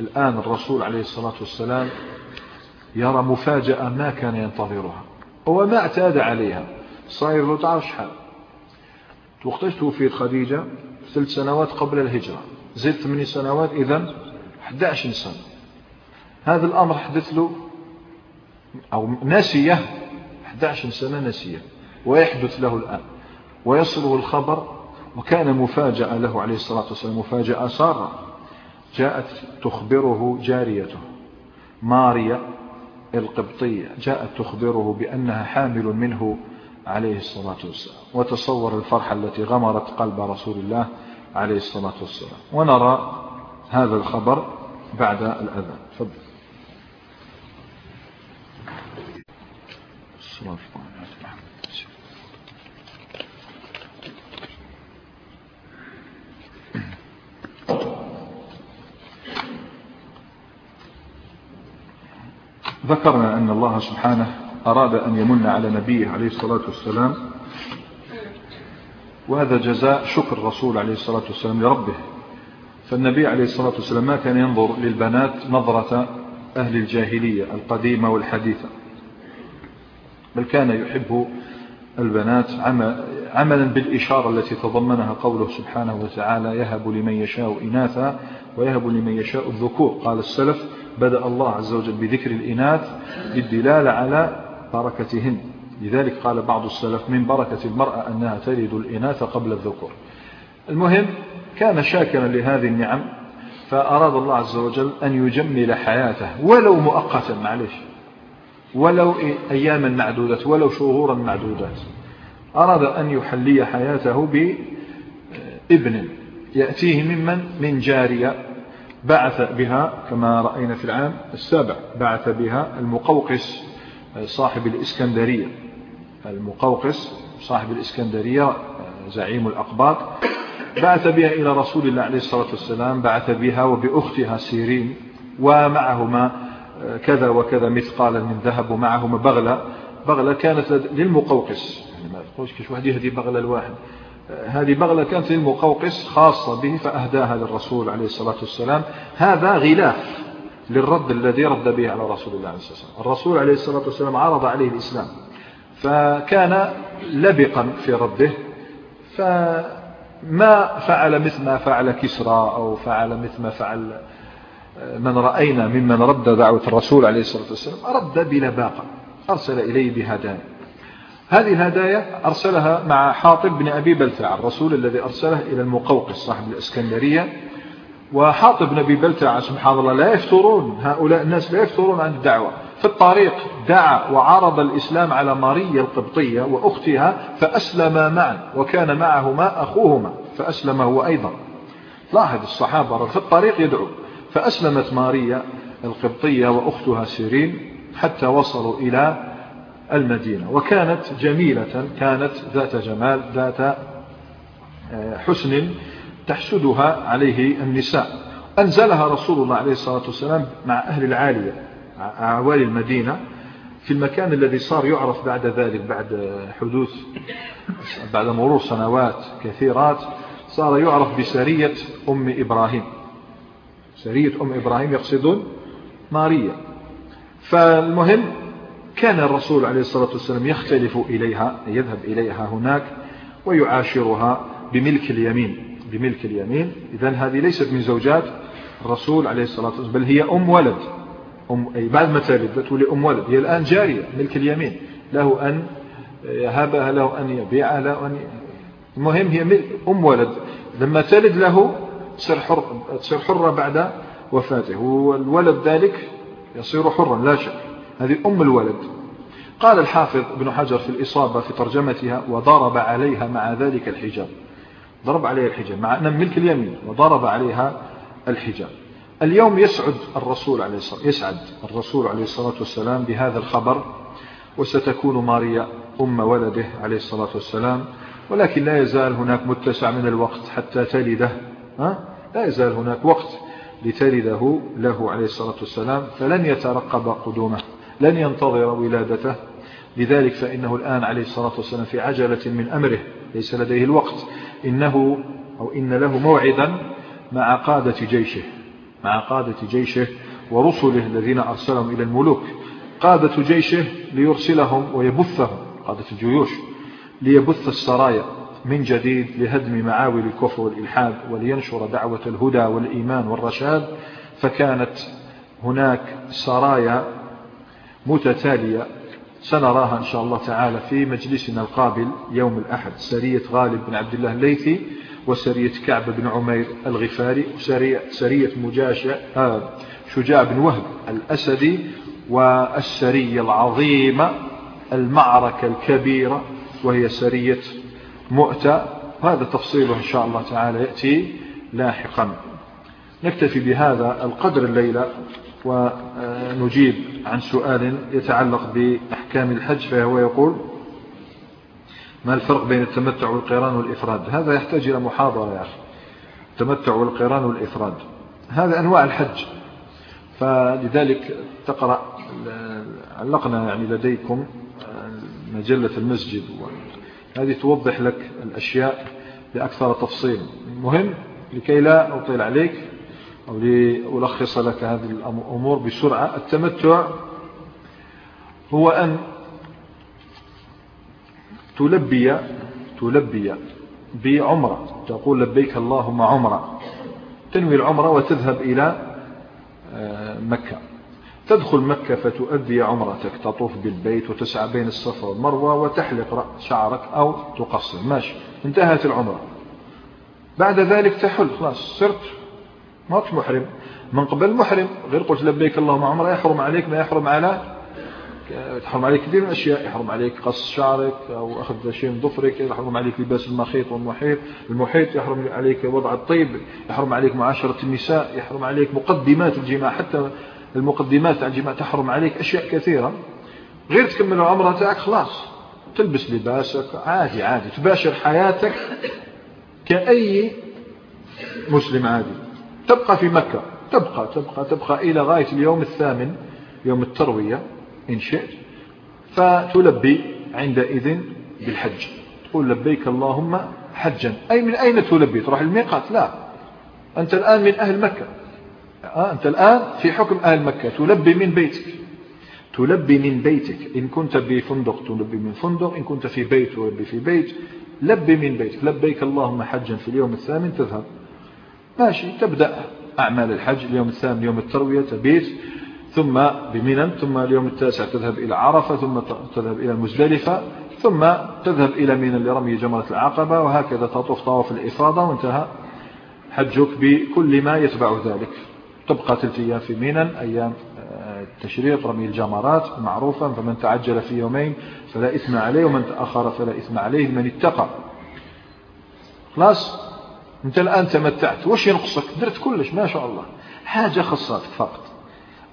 الآن الرسول عليه الصلاة والسلام يرى مفاجأة ما كان ينتظرها هو ما اعتاد عليها. صاير له تعرف شحال وقتاش توفيت خديجة ثلاث سنوات قبل الهجرة. زيد ثماني سنوات إذا 11 سنة هذا الأمر حدث له أو نسية 11 سنة نسية ويحدث له الآن. ويصله الخبر وكان مفاجأة له عليه الصلاة والسلام مفاجأة سارة. جاءت تخبره جاريته ماريا القبطية جاءت تخبره بأنها حامل منه عليه الصلاة والسلام. وتصور الفرحة التي غمرت قلب رسول الله عليه الصلاة والسلام. ونرى هذا الخبر بعد الأذان. فضل ذكرنا أن الله سبحانه أراد أن يمن على نبيه عليه الصلاة والسلام وهذا جزاء شكر الرسول عليه الصلاة والسلام لربه. فالنبي عليه الصلاة والسلام ما كان ينظر للبنات نظرة أهل الجاهلية القديمة والحديثة بل كان يحب البنات عملا بالإشارة التي تضمنها قوله سبحانه وتعالى يهب لمن يشاء إناثا ويهب لمن يشاء الذكور قال السلف بدأ الله عز وجل بذكر الإناث للدلالة على بركتهن. لذلك قال بعض السلف من بركة المرأة أنها تلد الإناث قبل الذكور. المهم كان شاكرا لهذه النعم فأراد الله عز وجل أن يجمل حياته ولو مؤقتا معلش ولو أياما معدودة ولو شهورا معدودات. أراد أن يحلي حياته بابن يأتيه ممن؟ من جارية. بعث بها كما رأينا في العام السابع بعث بها المقوقس صاحب الإسكندرية. المقوقس صاحب الإسكندرية زعيم الأقباط بعث بها إلى رسول الله عليه الصلاة والسلام بعث بها وبأختها سيرين ومعهما كذا وكذا مثقالا من ذهب ومعهما بغلة. بغلة كانت للمقوقس. يعني ما تقولش كيش واحد يهدي بغلة الواحد هذه بغلة كانت للمقوقس خاصة به فأهداها للرسول عليه الصلاة والسلام. هذا غلاف للرد الذي رد به على رسول الله عليه الصلاة والسلام. الرسول عليه الصلاة والسلام عرض عليه الإسلام فكان لبقا في رده فما فعل مثل ما فعل كسرى أو فعل مثل ما فعل من رأينا ممن رد دعوة الرسول عليه الصلاة والسلام رد بلباقة أرسل إليه بهدايا. هذه الهدايا أرسلها مع حاطب بن أبي بلتع الرسول الذي أرسله إلى المقوقس صاحب الإسكندرية. وحاطب بن أبي بلتع سبحان الله لا يفترون هؤلاء الناس لا يفترون عن الدعوة. في الطريق دعا وعرض الإسلام على ماريا القبطية وأختها فأسلما معا وكان معهما أخوهما فأسلم هو أيضا. لاحظ الصحابة في الطريق يدعو فأسلمت ماريا القبطية وأختها سيرين حتى وصلوا إلى المدينة. وكانت جميلة كانت ذات جمال ذات آه، حسن تحسدها عليه النساء. أنزلها رسول الله عليه الصلاة والسلام مع أهل العالية أعوالي المدينة في المكان الذي صار يعرف بعد ذلك بعد حدوث بعد مرور سنوات كثيرات صار يعرف بسرية أم إبراهيم. سرية أم إبراهيم يقصدون ماريا. فالمهم كان الرسول عليه الصلاة والسلام يختلف إليها يذهب إليها هناك ويعاشرها بملك اليمين بملك اليمين. إذا هذه ليست من زوجات الرسول عليه الصلاة والسلام بل هي أم ولد. أم أي بعد ما تلد بتولي أم ولد. هي الآن جارية ملك اليمين. له أن يهبها له أن يبيعها له أن المهم هي أم ولد. لما تلد له تصير حر تصير حرة بعد وفاته والولد ذلك يصير حرا لا شك. هذه أم الولد. قال الحافظ ابن حجر في الإصابة في ترجمتها وضرب عليها مع ذلك الحجاب. ضرب عليها الحجاب مع أن ملك اليمين وضرب عليها الحجاب. اليوم يسعد الرسول عليه الصلاة يسعد الرسول عليه الصلاة والسلام بهذا الخبر وستكون ماريا أم ولده عليه الصلاة والسلام ولكن لا يزال هناك متسع من الوقت حتى تلده ها؟ لا يزال هناك وقت لتلده له عليه الصلاة والسلام فلن يترقب قدومه. لن ينتظر ولادته. لذلك فإنه الآن عليه الصلاة والسلام في عجلة من أمره ليس لديه الوقت. إنه أو إن له موعدا مع قادة جيشه مع قادة جيشه ورسله الذين أرسلهم إلى الملوك. قادة جيشه ليرسلهم ويبثهم قادة الجيوش ليبث السرايا من جديد لهدم معاول الكفر والإلحاد ولينشر دعوة الهدى والإيمان والرشاد. فكانت هناك سرايا متتالية سنراها إن شاء الله تعالى في مجلسنا القابل يوم الأحد سرية غالب بن عبد الله الليثي وسرية كعب بن عمير الغفاري وسرية سرية مجاشع آه شجاع بن وهب الأسدي والسرية العظيمة المعركة الكبيرة وهي سرية مؤتة. هذا تفصيله إن شاء الله تعالى يأتي لاحقا. نكتفي بهذا القدر الليلة ونجيب عن سؤال يتعلق بأحكام أحكام الحج فهو يقول ما الفرق بين التمتع والقيران والإفراد؟ هذا يحتاج إلى محاضرة يا أخي. التمتع والقيران والإفراد هذا أنواع الحج. فلذلك تقرأ علقنا يعني لديكم مجلة المسجد هذه توضح لك الأشياء بأكثر تفصيل. مهم لكي لا أطيل عليك أو لألخص لك هذه الأمور بسرعة. التمتع هو أن تلبي تلبي بعمرة. تقول لبيك اللهم عمرة. تنوي العمرة وتذهب إلى آه، مكة. تدخل مكة فتؤدي عمرتك. تطوف بالبيت وتسعى بين الصفا والمروة وتحلق شعرك أو تقصر. ماشي. انتهت العمرة. بعد ذلك تحل. خلاص صرت ما محرم. من قبل محرم. غير قلت لبيك اللهم عمرة يحرم عليك ما يحرم على يحرم عليك كثير من الأشياء يحرم عليك قص شعرك أو أخذ شيء من ظفرك يحرم عليك لباس المخيط والمحيط. المحيط يحرم عليك وضع الطيب. يحرم عليك معاشرة النساء. يحرم عليك مقدمات الجماع. حتى المقدمات عن الجماع تحرم عليك أشياء كثيرة. غير تكمل العمرة تاعك خلاص. تلبس لباسك. عادي عادي. تباشر حياتك كأي مسلم عادي. تبقى في مكة. تبقى تبقى تبقى إلى غاية اليوم الثامن يوم التروية إن شئت. فتلبي عندئذ بالحج. تقول لبيك اللهم حجا. أي من أين تلبي؟ تروح الميقات لا. أنت الآن من أهل مكة. آه أنت الآن في حكم أهل مكة. تلبي من بيتك. تلبي من بيتك. إن كنت بفندق تلبي من فندق. إن كنت في بيت تلبي في بيت. لبي من بيتك. لبيك اللهم حجا في اليوم الثامن. تذهب. ماشي تبدأ أعمال الحج اليوم الثامن يوم التروية تبيت ثم بمنى ثم اليوم التاسع تذهب إلى عرفة ثم تذهب إلى المزدلفة ثم تذهب إلى منى لرمي جمرة العقبة وهكذا تطوف طواف الإفاضة وانتهى حجك بكل ما يتبع ذلك. تبقى ثلاث أيام في منى أيام آه، التشريق رمي الجمرات معروفا فمن تعجل في يومين فلا إثم عليه ومن تأخر فلا إثم عليه من اتقى. خلاص؟ انت الآن تمتعت وش ينقصك؟ درت كلش ما شاء الله. حاجة خصاتك فقط.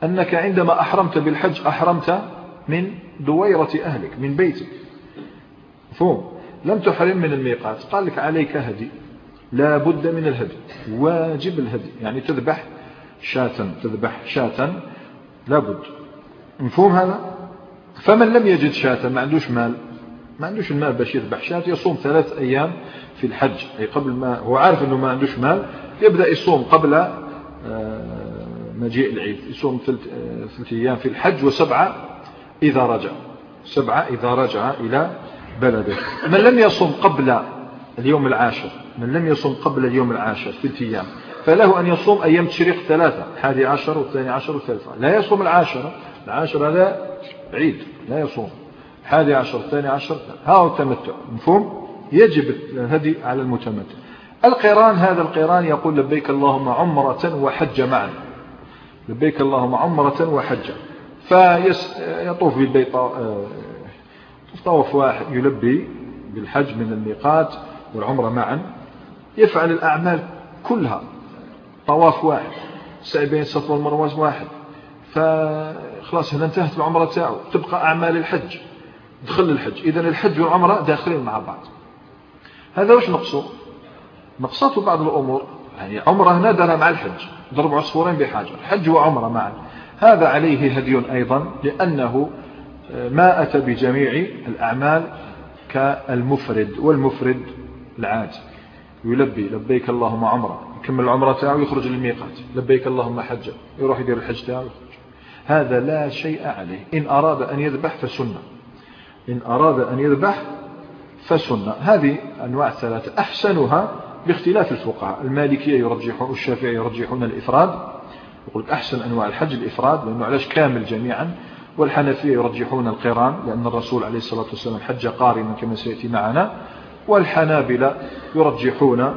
أنك عندما أحرمت بالحج أحرمت من دويرة أهلك من بيتك. فهم لم تحرم من الميقات. قال لك عليك هدي. لا بد من الهدي. واجب الهدي. يعني تذبح شاة تذبح شاة لابد مفهوم هذا؟ فمن لم يجد شاة ما عندوش مال. ما عندوش المال باش يذبح شاة يصوم ثلاث أيام في الحج. أي قبل ما هو عارف أنه ما عندوش مال يبدأ يصوم قبل آه، مجيء العيد. يصوم آه، ثلاث أيام في الحج وسبعة إذا رجع. سبعة إذا رجع إلى بلده. من لم يصوم قبل اليوم العاشر من لم يصوم قبل اليوم العاشر ثلاث أيام فله أن يصوم أيام تشريق ثلاثة الحادي عشر والثاني عشر والثالثة. لا يصوم العاشرة العاشرة هذا عيد لا يصوم. الحادي عشر الثاني عشر ها هو التمتع مفهوم؟ يجب الهدي على المتمتع. القيران هذا القيران يقول لبيك اللهم عمرة وحج معا. لبيك اللهم عمرة وحجة فيطوف بالبيت آه، طوف واحد يلبي بالحج من الميقات والعمرة معا. يفعل الأعمال كلها. طواف واحد سعي بين الصفا والمروة واحد. فخلاص هنا انتهت العمرة تاعه تبقى أعمال الحج. دخل الحج إذا الحج والعمرة داخلين مع بعض. هذا وش نقصه نقصته بعض الأمور. يعني عمرة هنا دارها مع الحج ضرب عصفورين بحجر حج وعمرة معا. هذا عليه هدي أيضا لأنه آه، ما أتى بجميع الأعمال كالمفرد والمفرد العادي يلبي لبيك اللهم عمرة. يكمل العمرة تاعه ويخرج للميقات. لبيك اللهم حجة يروح يدير الحج تاعه ويخرج هذا لا شيء عليه. إن أراد أن يذبح فسنة. إن أراد أن يذبح فسنة. هذه أنواع ثلاثة أحسنها باختلاف الفقهاء. المالكية يرجحون الشافعي يرجحون الإفراد. يقول أحسن أنواع الحج الإفراد لأنه علاش كامل جميعا. والحنفية يرجحون القران لأن الرسول عليه الصلاة والسلام حج قارنا كما سيأتي معنا. والحنابلة يرجحون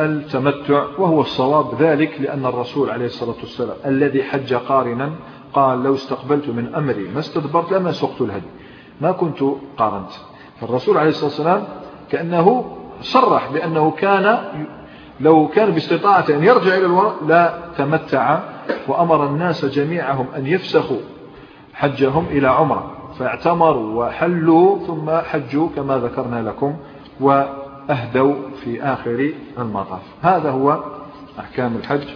التمتع وهو الصواب ذلك لأن الرسول عليه الصلاة والسلام الذي حج قارنا قال لو استقبلت من أمري ما استدبرت لما سقت الهدي. ما كنت قارنت. فالرسول عليه الصلاة والسلام كأنه صرح بأنه كان لو كان باستطاعة أن يرجع إلى الوراء لا تمتع وأمر الناس جميعهم أن يفسخوا حجهم إلى عمرة. فاعتمروا وحلوا ثم حجوا كما ذكرنا لكم وأهدوا في آخر المطاف. هذا هو أحكام الحج.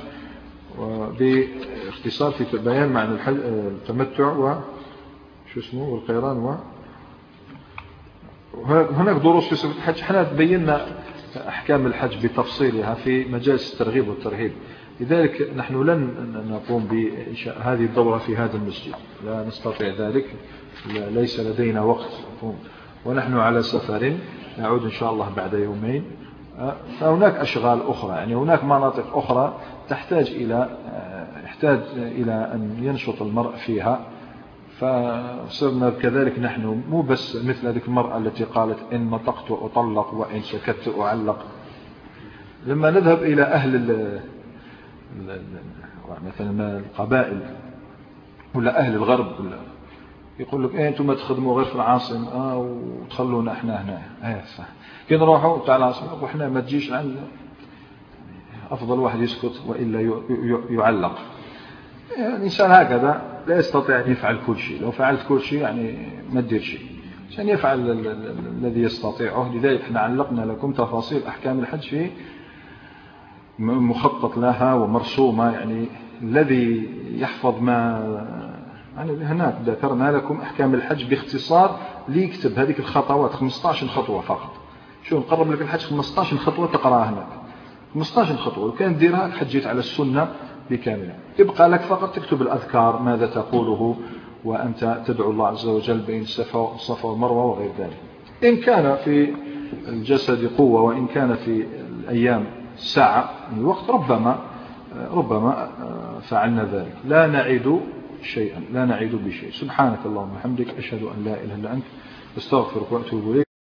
باختصار في بيان معنى التمتع و شو اسمه والقيران و هناك دروس في صفة الحج. إحنا بينا أحكام الحج بتفصيلها في مجالس الترغيب والترهيب. لذلك نحن لن نقوم بإنشاء هذه الدورة في هذا المسجد. لا نستطيع ذلك. ليس لدينا وقت ونحن على سفر. نعود إن شاء الله بعد يومين. فهناك أشغال أخرى. يعني هناك مناطق أخرى تحتاج إلى يحتاج إلى أن ينشط المرء فيها. فصرنا كذلك نحن مو بس مثل هذه المرأة التي قالت إن نطقت أطلق وإن سكت أعلق لما نذهب إلى أهل مثلا القبائل ولا أهل الغرب ولا يقول لك إيه أنتم تخدموا غير في العاصم آه وتخلونا إحنا هنا. إيه صح. كي نروحوا تاع العاصمة وإحنا ما تجيش عندنا أفضل واحد يسكت وإلا يعلق. يعني الإنسان هكذا. لا يستطيع أن يفعل كل شيء. لو فعلت كل شيء يعني ما تدير شيء. عشان يفعل الذي يستطيعه. لذلك إحنا علقنا لكم تفاصيل أحكام الحج في مخطط لها ومرسومة. يعني الذي يحفظ ما يعني هناك ذكرنا لكم أحكام الحج باختصار. ليكتب هذه الخطوات 15 خطوة فقط. شو نقرب لك الحج 15 خطوة تقراها هناك. 15 خطوة. وكان ديرها حجيت على السنة. بكاملها. يبقى لك فقط تكتب الأذكار ماذا تقوله وأنت تدعو الله عز وجل بين الصفا والمروة وغير ذلك. إن كان في الجسد قوة وإن كان في الأيام ساعة من الوقت ربما ربما فعلنا ذلك. لا نعيد شيئا لا نعيد بشيء. سبحانك اللهم وبحمدك أشهد أن لا إله إلا أنت أستغفرك وأتوب إليك.